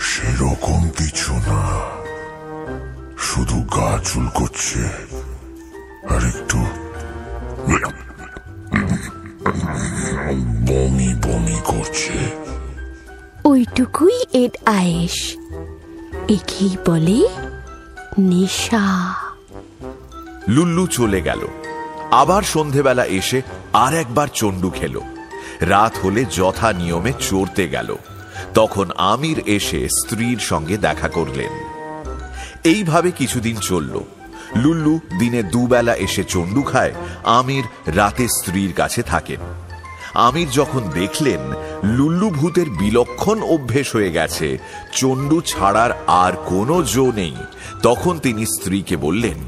সেরকম কিছু না। শুধু গা চুল করছে আর একটু বমি বমি করছে। ওইটুকুই এর আয়েস। একেই বলে নেশা। লুল্লু চলে গেল। আবার সন্ধেবেলা এসে আর একবার চণ্ডু খেল। রাত হলে যথা নিয়মে চড়তে গেল। তখন আমির এসে স্ত্রীর সঙ্গে দেখা করলেন। এইভাবে কিছুদিন চলল। লুল্লু দিনে দুবেলা এসে চণ্ডু খায়, আমির রাতে স্ত্রীর কাছে থাকেন। আমির যখন দেখলেন, লুল্লু ভূতের বিলক্ষণ অভ্যেস হয়ে গেছে, চণ্ডু ছাড়ার আর কোনো জো নেই। তখন তিনি স্ত্রীকে বললেন,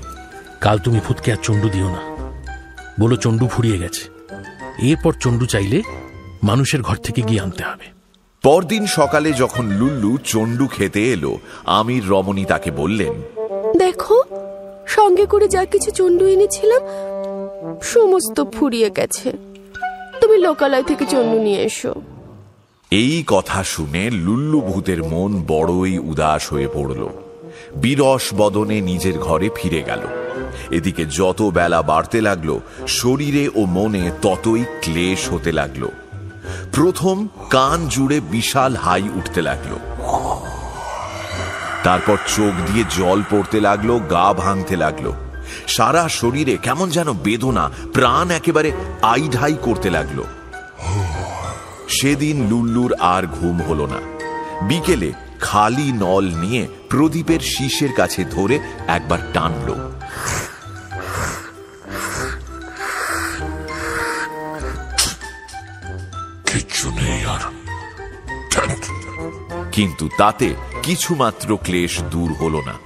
কাল তুমি ভূতকে আর চণ্ডু দিও না। বলো চণ্ডু ফুরিয়ে গেছে। এরপর চণ্ডু চাইলে মানুষের ঘর থেকে গিয়ে আনতে হবে। পরদিন সকালে যখন লুল্লু চণ্ডু খেতে এলো আমির রমণী তাকে বললেন দেখো সঙ্গে করে যা কিছু চন্ডু এনেছিলাম সমস্ত ফুরিয়ে গেছে। তুমি লোকালয় থেকে চন্ডু নিয়ে এসো। এই কথা শুনে লুল্লু ভূতের মন বড়ই উদাস হয়ে পড়ল। বিরস বদনে নিজের ঘরে ফিরে গেল। এদিকে যত বেলা বাড়তে লাগল শরীরে ও মনে ততই ক্লেশ হতে লাগল। প্রথম কান জুড়ে বিশাল হাই উঠতে লাগল। তারপর চোখ দিয়ে জল পড়তে লাগল, গা ভাঙতে লাগল। সারা শরীরে কেমন যেন বেদনা, প্রাণ একেবারে আইঢাই করতে লাগল। সেদিন লুল্লুর আর ঘুম হলো না। বিকেলে খালি নল নিয়ে প্রদীপের শীষের কাছে ধরে একবার টানলো। কিচ্ছু নেই আর কিন্তু তাতে কিছুমাত্র ক্লেশ দূর হল না।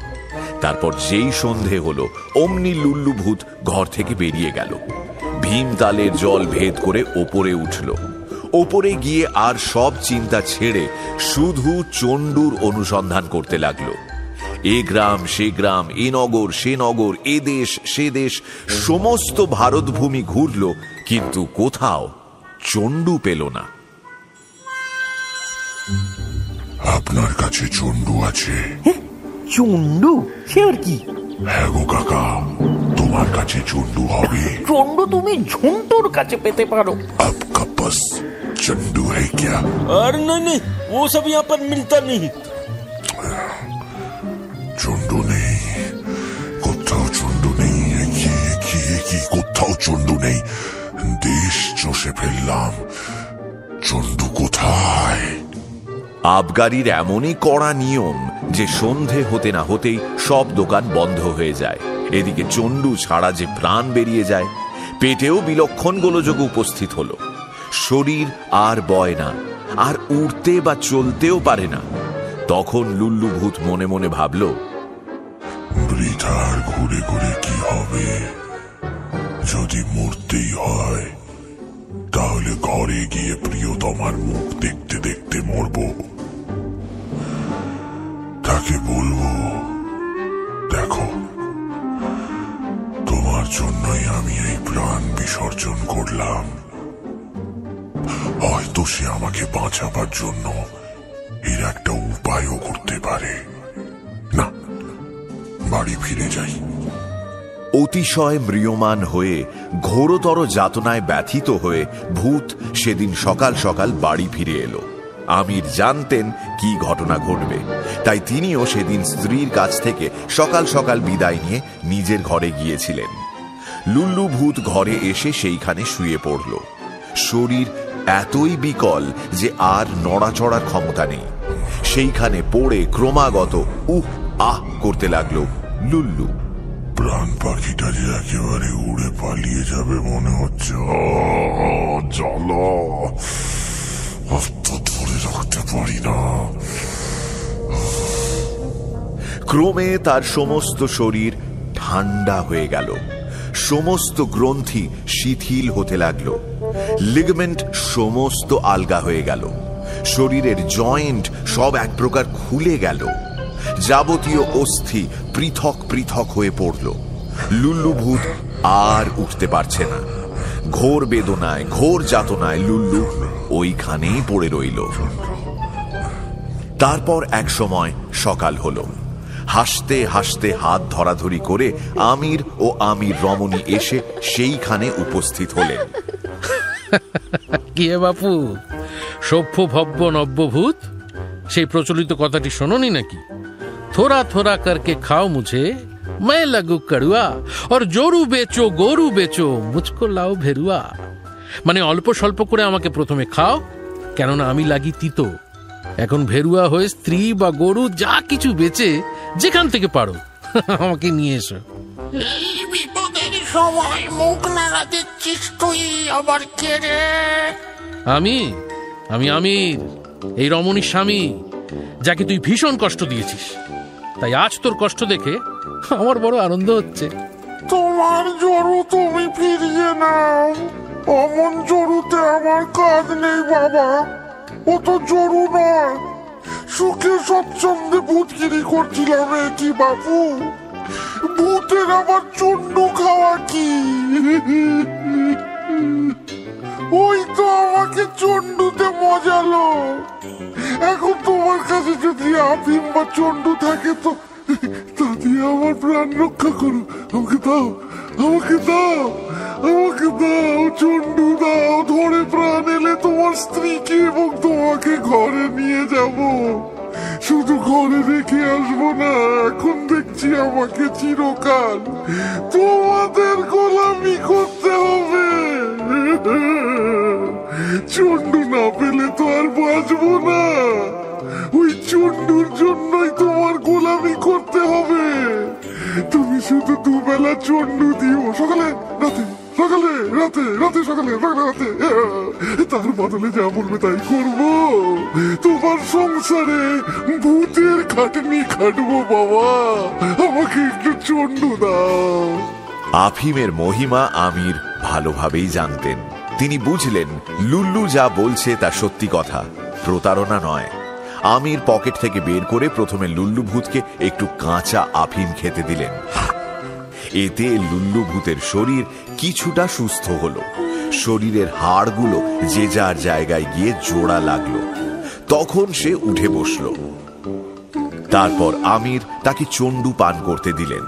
তারপর যেই সন্ধে হলো, অমনি লুল্লু ভূত ঘর থেকে বেরিয়ে গেল। ভীমতালের জল ভেদ করে ওপরে উঠল। ওপরে গিয়ে আর সব চিন্তা ছেড়ে শুধু চণ্ডুর অনুসন্ধান করতে লাগল। এ গ্রাম, সে গ্রাম, এ নগর, সে নগর, এ দেশ, সে দেশ, সমস্ত ভারতভূমি ঘুরল, কিন্তু কোথাও চণ্ডু পেল না। আপনার কাছে চন্ডু আছে চন্ডু সে আর কি হ্যাঁ গো কাকা তোমার কাছে চন্ডু হবে চন্ডু তুমি ঝুন্টুর কাছে পেতে পারো आपका बस चंडू है क्या अरे नहीं नहीं वो सब यहाँ पर मिलता नहीं চন্ডু নেই কোথাও চন্ডু নেই কি কি কি কোথাও চন্ডু নেই দেশ চষে ফেললাম চন্ডু কোথায় আবগারির এমনই কড়া নিয়ম যে সন্ধে হতে না হতেই সব দোকান বন্ধ হয়ে যায়। এদিকে চণ্ডু ছাড়া যে প্রাণ বেরিয়ে যায়, পেটেও বিলক্ষণ গোলযোগ উপস্থিত হলো। শরীর আর বয় না, আর উঠতে বা চলতেও পারে না। তখন লুল্লু ভূত মনে মনে ভাবল ঘুরে ঘুরে কি হবে? যদি মরতেই হয় তাহলে ঘরে গিয়ে প্রিয়তমার মুখ দেখতে দেখতে মরব। তাকে বলব, দেখো, তোমার জন্যই আমি এই প্রাণ বিসর্জন করলাম। হয়তো সে আমাকে বাঁচাবার জন্য এর একটা উপায়ও করতে পারে। না, বাড়ি ফিরে যাই। অতিশয় ম্রিয়মান হয়ে ঘোরতর যাতনায় ব্যথিত হয়ে ভূত সেদিন সকাল সকাল বাড়ি ফিরে এলো। আমির জানতেন কি ঘটনা ঘটবে। তাই তিনিও সেদিন স্ত্রীর কাছ থেকে সকাল সকাল বিদায় নিয়ে নিজের ঘরে গিয়েছিলেন। লুল্লু ভূত ঘরে এসে সেইখানে শুয়ে পড়ল। শরীর এতই বিকল যে আর নড়াচড়ার ক্ষমতা নেই। সেইখানে পড়ে ক্রমাগত উহ, আহ করতে লাগল লুল্লু। প্রাণ পাখিটা যে একেবারে উড়ে পালিয়ে যাবে মনে হচ্ছে। আহ, জ্বালা। আর তো ধরে রাখতে পারি না। ক্রমে তার সমস্ত শরীর ঠান্ডা হয়ে গেল। সমস্ত গ্রন্থি শিথিল হতে লাগল। লিগমেন্ট সমস্ত আলগা হয়ে গেল। শরীরের জয়েন্ট সব এক প্রকার খুলে গেল। যাবতীয় অস্থি পৃথক পৃথক হয়ে পড়ল। লুল্লু ভূত আর উঠতে পারছে না। ঘোর বেদনায়, ঘোর যাতনায় লুল্লু ওইখানেই পড়ে রইল। তারপর এক সময় সকাল হলো। হাসতে হাসতে হাত ধরাধরি করে আমির ও আমির রমণী এসে সেইখানে উপস্থিত হলেন। কে বাপু? সভ্য ভব্য নব্যভূত? সেই প্রচলিত কথাটি শোনি নাকি? थोड़ा थोड़ा करके खाओ मुझे। मैं लगू कड़ुआ, और जोरू বেচো গরু বেচো মুচকো লাও ভেরুয়া মানে অল্প স্বল্প করে আমাকে প্রথমে খাও, কেননা আমি লাগি তিতো। এখন ভেরুয়া হয়ে স্ত্রী বা গরু যা কিছু বেচে যেখান থেকে পারো, [laughs] আমাকে নিয়ে এসো। বিপদের সময় তুই আবার আমি আমি আমির, এই রমণীর স্বামী, যাকে তুই ভীষণ কষ্ট দিয়েছিস। তাই আজ তোর কষ্ট দেখে আমার বড় আনন্দ হচ্ছে। তোমার জরু তুমি ফিরিয়ে নাও। অমন জরুতে আমার কাজ নেই বাবা। ও তো জরু নয় সুখে স্বচ্ছন্দে ভূতগিরি করছিলাম এ কি বাবু ভূতের আবার চন্ডু খাওয়া কি? ওই তো আমাকে চন্ডুতে মজালো। এখন তোমার কাছে যদি আফিম বা চন্ডু থাকে তো, তা দিয়ে আমার প্রাণ রক্ষা করো। আমাকে দাও আমাকে দাও আমাকে দাও চন্ডু দাও, ধরে প্রাণ এলে তোমার স্ত্রীকে এবং তোমাকে ঘরে নিয়ে যাব। শুধু ঘরে রেখে আসব না, এখন দেখছি আমাকে চিরকাল তোমাদের গোলামি করতে হবে। চন্ডু না পেলে তো আর বাঁচবো না। ওই চন্ডুর জন্যই তোমার গোলামি করতে হবে। তুমি শুধু দুবেলা চন্ডু দিও। সকালে, রাতে সকালে, রাতে রাতে, সকালে সকালে, রাতে। তার বদলে যা বলবে তাই করব। তোমার সংসারে ভূতের খাটনি খাটবো বাবা। আমাকে একটু চন্ডু দাও। আফিমের মহিমা আমির ভালোভাবেই জানতেন। তিনি বুঝলেন লুল্লু যা বলছে তা সত্যি কথা, প্রতারণা নয়। আমির পকেট থেকে বের করে প্রথমে লুল্লু ভূতকে একটু কাঁচা আফিম খেতে দিলেন। এতে লুল্লু ভূতের শরীর কিছুটা সুস্থ হলো। শরীরের হাড়গুলো যে যার জায়গায় গিয়ে জোড়া লাগল। তখন সে উঠে বসল। তারপর আমির তাকে চন্ডু পান করতে দিলেন।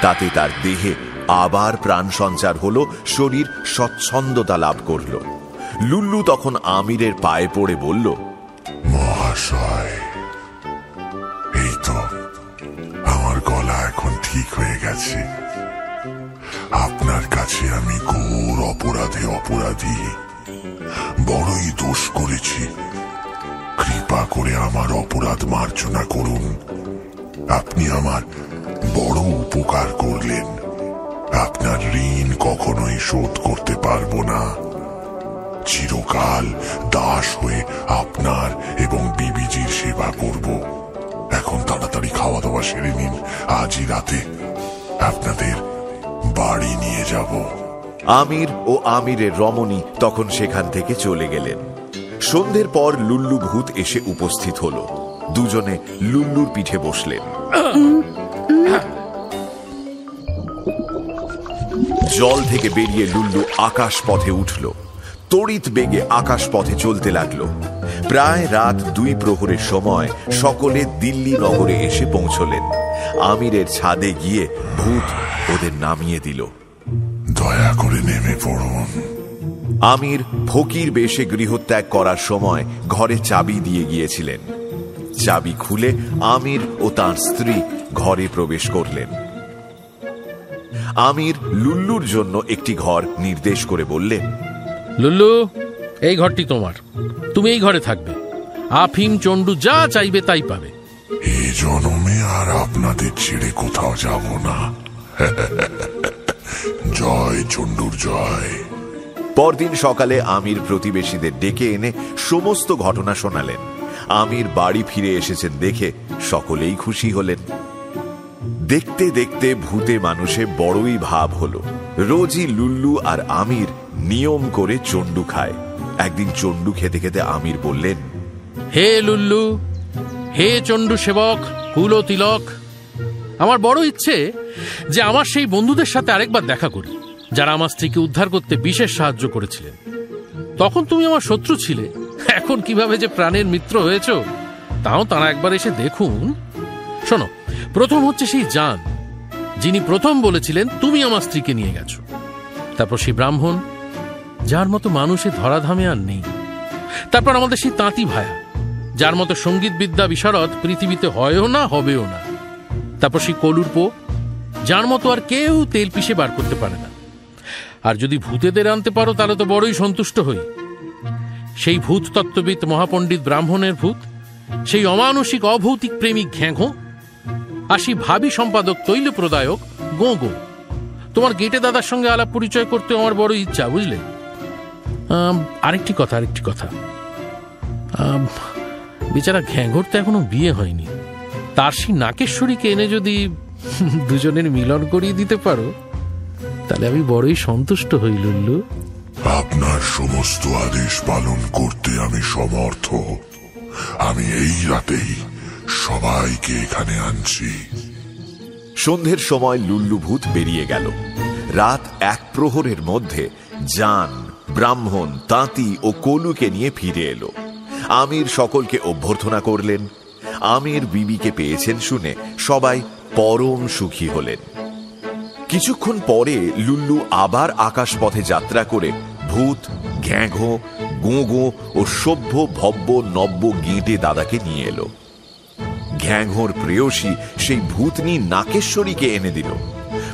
তাতে তার দেহে আবার প্রাণ সঞ্চার হলো, শরীর স্বচ্ছন্দতা লাভ করল। লুল্লু তখন আমিরের পায়ে পড়ে বলল, মহাশয়, এই তো, আমার গলা এখন ঠিক হয়ে গেছে। আপনার কাছে আমি অপরাধে অপরাধী। দোষ করেছি। কৃপা করে আমার অপরাধ মার্জনা করুন। আপনি আমার বড় উপকার করলেন। আপনার ঋণ কখনোই শোধ করতে পারব না। চিরকাল দাস হয়ে আপনার এবং বিবিজির সেবা করব। এখন তাড়াতাড়ি খাওয়া দাওয়া সেরে নিন। আজই রাতে আপনাদের বাড়ি নিয়ে যাব। আমির ও আমিরের রমণী তখন সেখান থেকে চলে গেলেন। সন্ধ্যের পর লুল্লু ভূত এসে উপস্থিত হলো। দুজনে লুল্লুর পিঠে বসলেন। জল থেকে বেরিয়ে লুল্লু আকাশ পথে উঠল। তড়িৎ বেগে আকাশ পথে চলতে লাগল। প্রায় রাত দুই প্রহরের সময় সকলে দিল্লি নগরে এসে পৌঁছলেন। আমিরের ছাদে গিয়ে ভূত ওদের নামিয়ে দিল। দয়া করে নেমে পড়ুন। আমির ফকির বেশে গৃহত্যাগ করার সময় ঘরে চাবি দিয়ে গিয়েছিলেন। চাবি খুলে আমির ও তার স্ত্রী ঘরে প্রবেশ করলেন। আমির লুল্লুর জন্য একটি ঘর নির্দেশ করে বললেন লুল্লু এই ঘরটি তোমার। তুমি এই ঘরে থাকবে। আফিম চন্ডু যা চাইবে তাই পাবে। এই জনমে আর আপনাদের ছেড়ে কোথাও যাব না। জয় চণ্ডুর জয়। পরদিন সকালে আমির প্রতিবেশীদের ডেকে এনে সমস্ত ঘটনা শোনালেন। আমির বাড়ি ফিরে এসেছেন দেখে সকলেই খুশি হলেন। দেখতে দেখতে ভূতে মানুষে বড়ই ভাব হলো। রোজই লুল্লু আর আমির নিয়ম করে চন্ডু খায়। একদিন চন্ডু খেতে খেতে আমির বললেন, হে লুল্লু, হে চন্ডু সেবক কুল তিলক, আমার বড় ইচ্ছে যে আমার সেই বন্ধুদের সাথে আরেকবার দেখা করি, যারা আমার স্ত্রীকে উদ্ধার করতে বিশেষ সাহায্য করেছিলেন। তখন তুমি আমার শত্রু ছিলে, এখন কীভাবে যে প্রাণের মিত্র হয়েছ, তাও তারা একবার এসে দেখুন। শোনো প্রথম হচ্ছে সেই যান যিনি প্রথম বলেছিলেন, তুমি আমার স্ত্রীকে নিয়ে গেছো। তারপর সেই ব্রাহ্মণ, যার মতো মানুষে ধরাধামে আর নেই। তারপর আমাদের সেই তাঁতি ভায়া, যার মতো সংগীত বিদ্যা বিশারদ পৃথিবীতে হয়ও না, হবেও না। তারপর সেই কলুর পো, যার মতো আর কেউ তেল পিষে বার করতে পারে না। আর যদি ভূতেদের আনতে পারো, তাহলে তো বড়ই সন্তুষ্ট হই। সেই ভূত তত্ত্ববিদ মহাপণ্ডিত ব্রাহ্মণের ভূত, সেই অমানসিক অভৌতিক প্রেমিক ঘ্যাঘো আর সেই ভাবি সম্পাদক তৈল প্রদায়ক গো গো। তোমার গেটে দাদার সঙ্গে আলাপ পরিচয় করতে আমার বড় ইচ্ছা, বুঝলে? আরেকটি কথা আরেকটি কথা। বেচারা ঘ্যাঘোর তো এখনও বিয়ে হয়নি। তার সেই নাকেশ্বরীকে এনে যদি [laughs] দুজনের মিলন করিয়ে দিতে পারো, তাহলে আমি বড়ই সন্তুষ্ট হই, লুল্লু। আপনার সমস্ত আদেশ পালন করতে আমি সমর্থ। আমি এই রাতেই সবাইকে এখানে আনছি। সন্ধ্যের সময় লুল্লু ভূত বেরিয়ে গেল। রাত এক প্রহরের মধ্যে জান, ব্রাহ্মণ, তাঁতি ও কলুকে নিয়ে ফিরে এলো। আমির সকলকে অভ্যর্থনা করলেন। আমির বিবিকে পেয়েছেন শুনে সবাই পরম সুখী হলেন। কিছুক্ষণ পরে লুল্লু আবার আকাশপথে যাত্রা করে ভূত, ঘ্যাঘো, গোঁগো ও সভ্য, ভব্য, নব্য গেঁটে দাদাকে নিয়ে এলো। ঘ্যাঘোর প্রেয়সী সেই ভূতনি নাকেশ্বরীকে এনে দিল।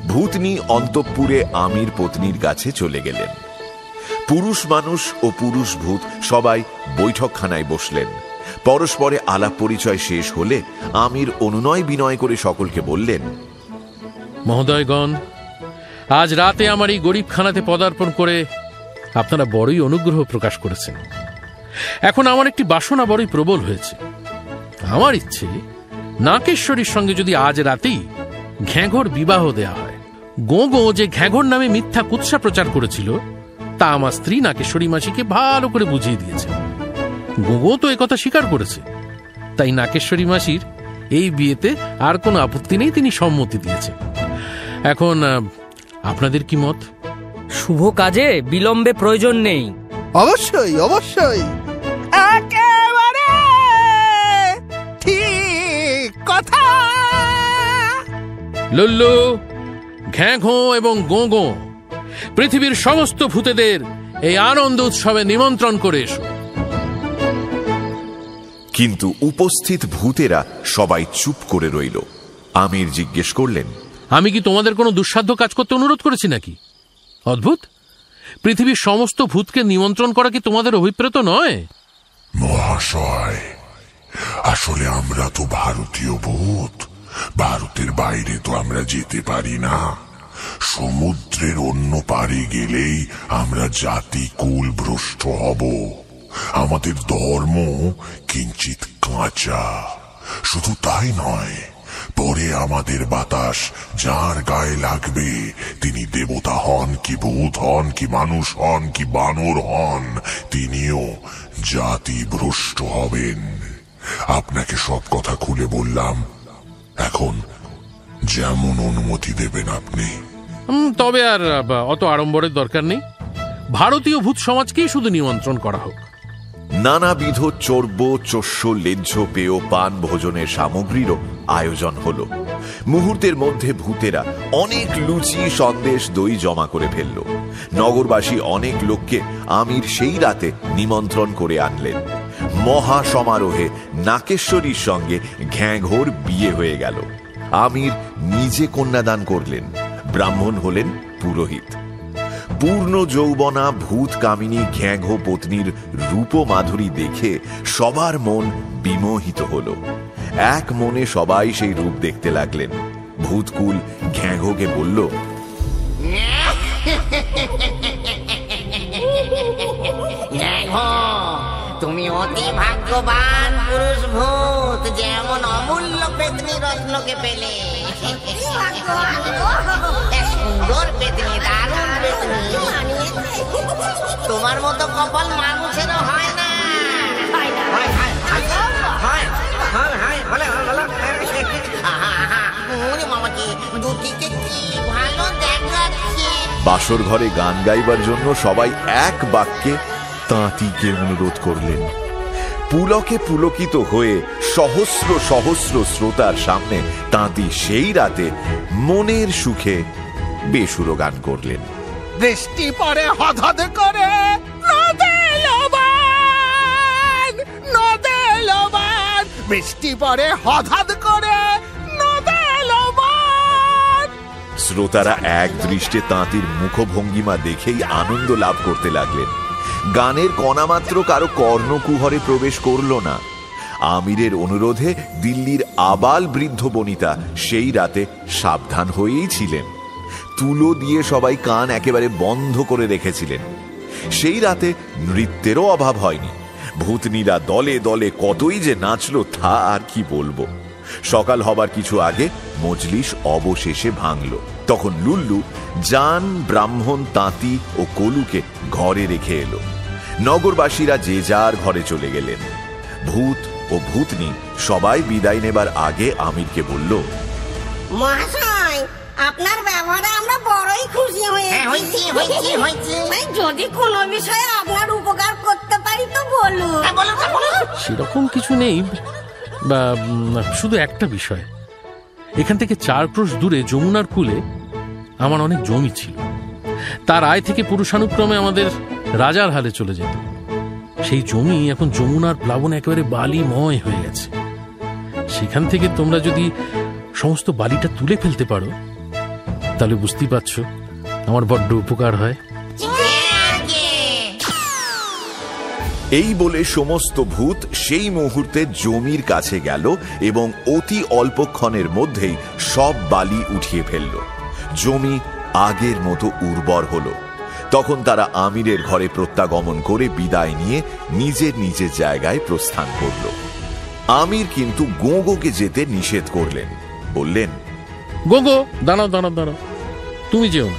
ভূতনি অন্তঃপুরে আমির পত্নীর কাছে চলে গেলেন। পুরুষ মানুষ ও পুরুষ ভূত সবাই বৈঠকখানায় বসলেন। পরস্পরে আলাপ পরিচয় শেষ হলে আমির অনুনয় বিনয় করে সকলকে বললেন, মহোদয়গণ, আজ রাতে আমার এই গরিবখানাতে পদার্পণ করে আপনারা বড়ই অনুগ্রহ প্রকাশ করেছেন। এখন আমার একটি বাসনা বড়ই প্রবল হয়েছে। আমার ইচ্ছে নাকেশ্বরীর সঙ্গে যদি আজ রাতেই ঘ্যাঘর বিবাহ দেয়া হয়। গো গো যে ঘ্যাঘর নামে মিথ্যা কুৎসা প্রচার করেছিল তা আমার স্ত্রী নাকেশ্বরী মাসিকে ভালো করে বুঝিয়ে দিয়েছে। গোগো তো একথা স্বীকার করেছে। তাই নাকেশ্বরী মাসির এই বিয়েতে আর কোনো আপত্তি নেই তিনি সম্মতি দিয়েছেন। এখন আপনাদের কি মত? শুভ কাজে বিলম্বে প্রয়োজন নেই। অবশ্যই অবশ্যই। লুল্লু ঘ্যাঘো এবং গোগো পৃথিবীর সমস্ত ভূতেদের এই আনন্দ উৎসবে নিমন্ত্রণ করে এসো। কিন্তু উপস্থিত ভূতেরা সবাই চুপ করে রইল। আমির জিজ্ঞেস করলেন আমি কি তোমাদের কোনো দুঃসাধ্য কাজ করতে অনুরোধ করেছি নাকি? অদ্ভুত! পৃথিবীর সমস্ত ভূতকে নিমন্ত্রণ করা কি তোমাদের অভিপ্রেত নয়? মহাশয় আসলে আমরা তো ভারতীয় ভূত। ভারতের বাইরে তো আমরা যেতে পারি না। সমুদ্রের অন্য পারে গেলেই আমরা জাতি কুল ভ্রষ্ট হব। আমাদের ধর্ম কিঞ্চিত কাঁচা। শুধু তাই নয়, পরে আমাদের বাতাস যার গায়ে লাগবে, তিনি দেবতা হন কি ভূত হন, কি মানুষ হন, কি বানর হন, তিনিও জাতি ভ্রষ্ট হবেন। আপনাকে সব কথা খুলে বললাম। এখন যেমন অনুমতি দেবেন আপনি। তবে আর অত আড়ম্বরের দরকার নেই। ভারতীয় ভূত সমাজকেই শুধু নিমন্ত্রণ করা হোক। নানাবিধ চর্ব চস্য লেজ্জ পেয় পান ভোজনের সামগ্রীরও আয়োজন হল। মুহূর্তের মধ্যে ভূতেরা অনেক লুচি সন্দেশ দই জমা করে ফেলল। নগরবাসী অনেক লোককে আমির সেই রাতে নিমন্ত্রণ করে আনলেন। মহা সমারোহে নাকেশ্বরীর সঙ্গে ঘ্যাঘোর বিয়ে হয়ে গেল। আমির নিজে কন্যাদান করলেন। ব্রাহ্মণ হলেন পুরোহিত। পূর্ণ যৌবনা ভূত কামিনী ঘ্যাঘো পত্নীর রূপ মাধুরী দেখে সবার মন বিমোহিত হল। এক মনে সবাই সেই রূপ দেখতে লাগলেন। ভূতকুল ঘ্যাঘোকে বলল দেখো তুমি অতি ভাগ্যবান পুরুষ ভূত যেমন অমূল্য পেতনি রত্নকে পেলে সুন্দর পেতনি দারুণ পেতনি তোমার মতো কপাল মানুষেরও হয় না হয়, হয়, হয়, হয়, হয়, হয়, বাসর ঘরে গান গাইবার জন্য সবাই এক বাক্যে তাঁতিকে অনুরোধ করলেন। পুলকে পুলকিত হয়ে সহস্র সহস্র শ্রোতার সামনে তাঁতি সেই রাতে মনের সুখে বেসুরো গান করলেন। বৃষ্টি পরে হদহদ করে বৃষ্টি পরে হদহদ করে শ্রোতারা এক দৃষ্টে তাঁতির মুখভঙ্গিমা দেখেই আনন্দ লাভ করতে লাগলেন। গানের কণামাত্র কারও কর্ণকুহরে প্রবেশ করল না। আমিরের অনুরোধে দিল্লির আবাল বৃদ্ধ বনিতা সেই রাতে সাবধান হয়েই ছিলেন। তুলো দিয়ে সবাই কান একেবারে বন্ধ করে রেখেছিলেন। সেই রাতে নৃত্যেরও অভাব হয়নি। ভূতনীরা দলে দলে কতই যে নাচল তা আর কি বলব। সকাল হবার কিছু আগে মজলিস অবশেষে ভাঙল। তখন লুল্লু জান ব্রাহ্মণ তাঁতি ও কলুকে ঘরে রেখে এলো। নগরবাসীরা যে যার ঘরে চলে গেলেন। ভূত ও ভূতনি সবাই বিদায় নেবার আগে আমিরকে বলল মহাশয় আপনার ব্যবহারে আমরা বড়ই খুশি হ্যাঁ, হয়েছি। ভাই, যদি কোনো বিষয়ে আপনার উপকার করতে পারি তো বলুন। সেরকম কিছু নেই বা শুধু একটা বিষয়। এখান থেকে চার ক্রোশ দূরে যমুনার কূলে আমার অনেক জমি ছিল। তার আয় থেকে পুরুষানুক্রমে আমাদের রাজার হালে চলে যেত। সেই জমি এখন যমুনার প্লাবন একেবারে বালিময় হয়ে গেছে। সেখান থেকে তোমরা যদি সমস্ত বালিটা তুলে ফেলতে পারো, তাহলে বুঝতেই পারছ, আমার বড্ড উপকার হয়। এই বলে সমস্ত ভূত সেই মুহূর্তে জমির কাছে গেল এবং অতি অল্পক্ষণের মধ্যেই সব বালি উঠিয়ে ফেলল। জমি আগের মতো উর্বর হলো। তখন তারা আমিরের ঘরে প্রত্যাগমন করে বিদায় নিয়ে নিজের নিজের জায়গায় প্রস্থান করল। আমির কিন্তু গোগোকে যেতে নিষেধ করলেন। বললেন, গোগো, দাঁড়াও দাঁড়াও দাঁড়াও। তুমি যেও না।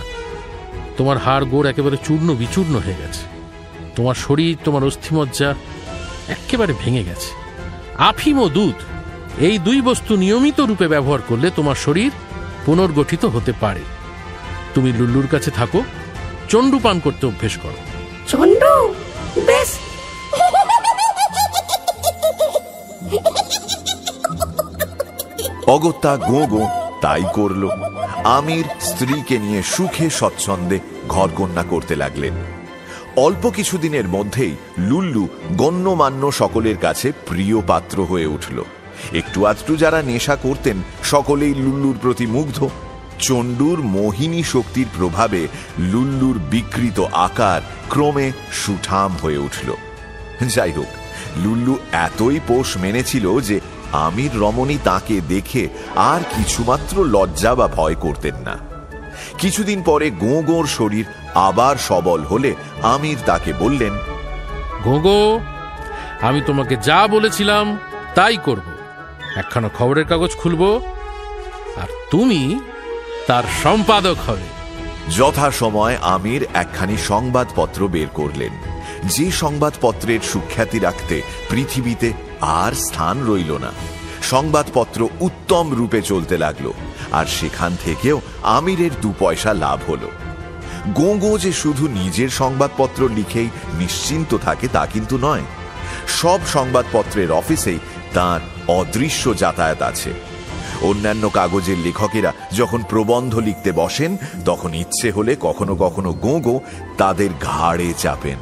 তোমার হাড় গোড় একেবারে চূর্ণ বিচূর্ণ হয়ে গেছে। তোমার শরীর তোমার অস্থিমজ্জা একেবারে ভেঙে গেছে। আফিম ও দুধ এই দুই বস্তু নিয়মিত রূপে ব্যবহার করলে তোমার শরীর পুনর্গঠিত হতে পারে। তুমি লুল্লুর কাছে থাকো চণ্ডু পান করতে অভ্যেস করো। চন্ডু বেশ। অগত্যা গো গো তাই করল। আমির স্ত্রীকে নিয়ে সুখে স্বচ্ছন্দে ঘরকন্যা করতে লাগলেন। অল্প কিছুদিনের মধ্যেই লুল্লু গণ্যমান্য সকলের কাছে প্রিয় পাত্র হয়ে উঠল। একটু আধটু যারা নেশা করতেন, সকলেই লুল্লুর প্রতি মুগ্ধ। চণ্ডুর মোহিনী শক্তির প্রভাবে লুল্লুর বিকৃত আকার ক্রমে সুঠাম হয়ে উঠল। যাই হোক, লুল্লু এতই পোষ মেনেছিল যে আমির রমণী তাকে দেখে আর কিছুমাত্র লজ্জা বা ভয় করতেন না। কিছুদিন পরে গোঁ গোঁর শরীর আবার সবল হলে আমির তাকে বললেন গোগো আমি তোমাকে যা বলেছিলাম তাই করব। একখানা খবরের কাগজ খুলবো আর তুমি তার সম্পাদক হবে। যথাসময় আমির একখানি সংবাদপত্র বের করলেন। যে সংবাদপত্রের সুখ্যাতি রাখতে পৃথিবীতে আর স্থান রইল না। সংবাদপত্র উত্তম রূপে চলতে লাগল আর সেখান থেকেও আমিরের দু পয়সা লাভ হলো। গোগো যে শুধু নিজের সংবাদপত্র লিখেই নিশ্চিন্ত থাকে তা কিন্তু নয়। সব সংবাদপত্রের অফিসেই তার অদৃশ্য যাতায়াত আছে। অন্যান্য কাগজের লেখকেরা যখন প্রবন্ধ লিখতে বসেন, তখন ইচ্ছে হলে কখনো কখনো গোগো তাদের ঘাড়ে চাপেন।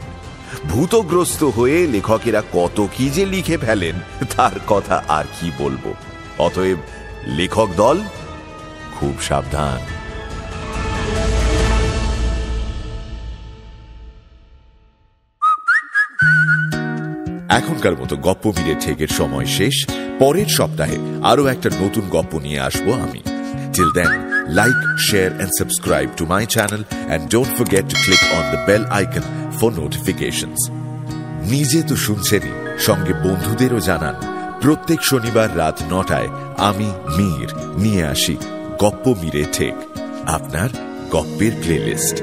ভূতগ্রস্ত হয়ে লেখকেরা কত কি যে লিখে ফেলেন, তার কথা আর কি বলব? অতএব লেখক দল, খুব সাবধান। এখনকার মতো গপ্প মিলে ঠেকের সময় শেষ। পরের সপ্তাহে আরও একটা নতুন গপ্প নিয়ে আসব আমি। Till then like share and subscribe to my channel and don't forget to click on the bell icon for notifications নিজে তো শুনছেনই, সঙ্গে বন্ধুদেরও জানান, প্রত্যেক শনিবার রাত নটায় আমি, মীর, নিয়ে আসি গপ্প মিরে ঠেক, আপনার গপ্পের প্লেলিস্ট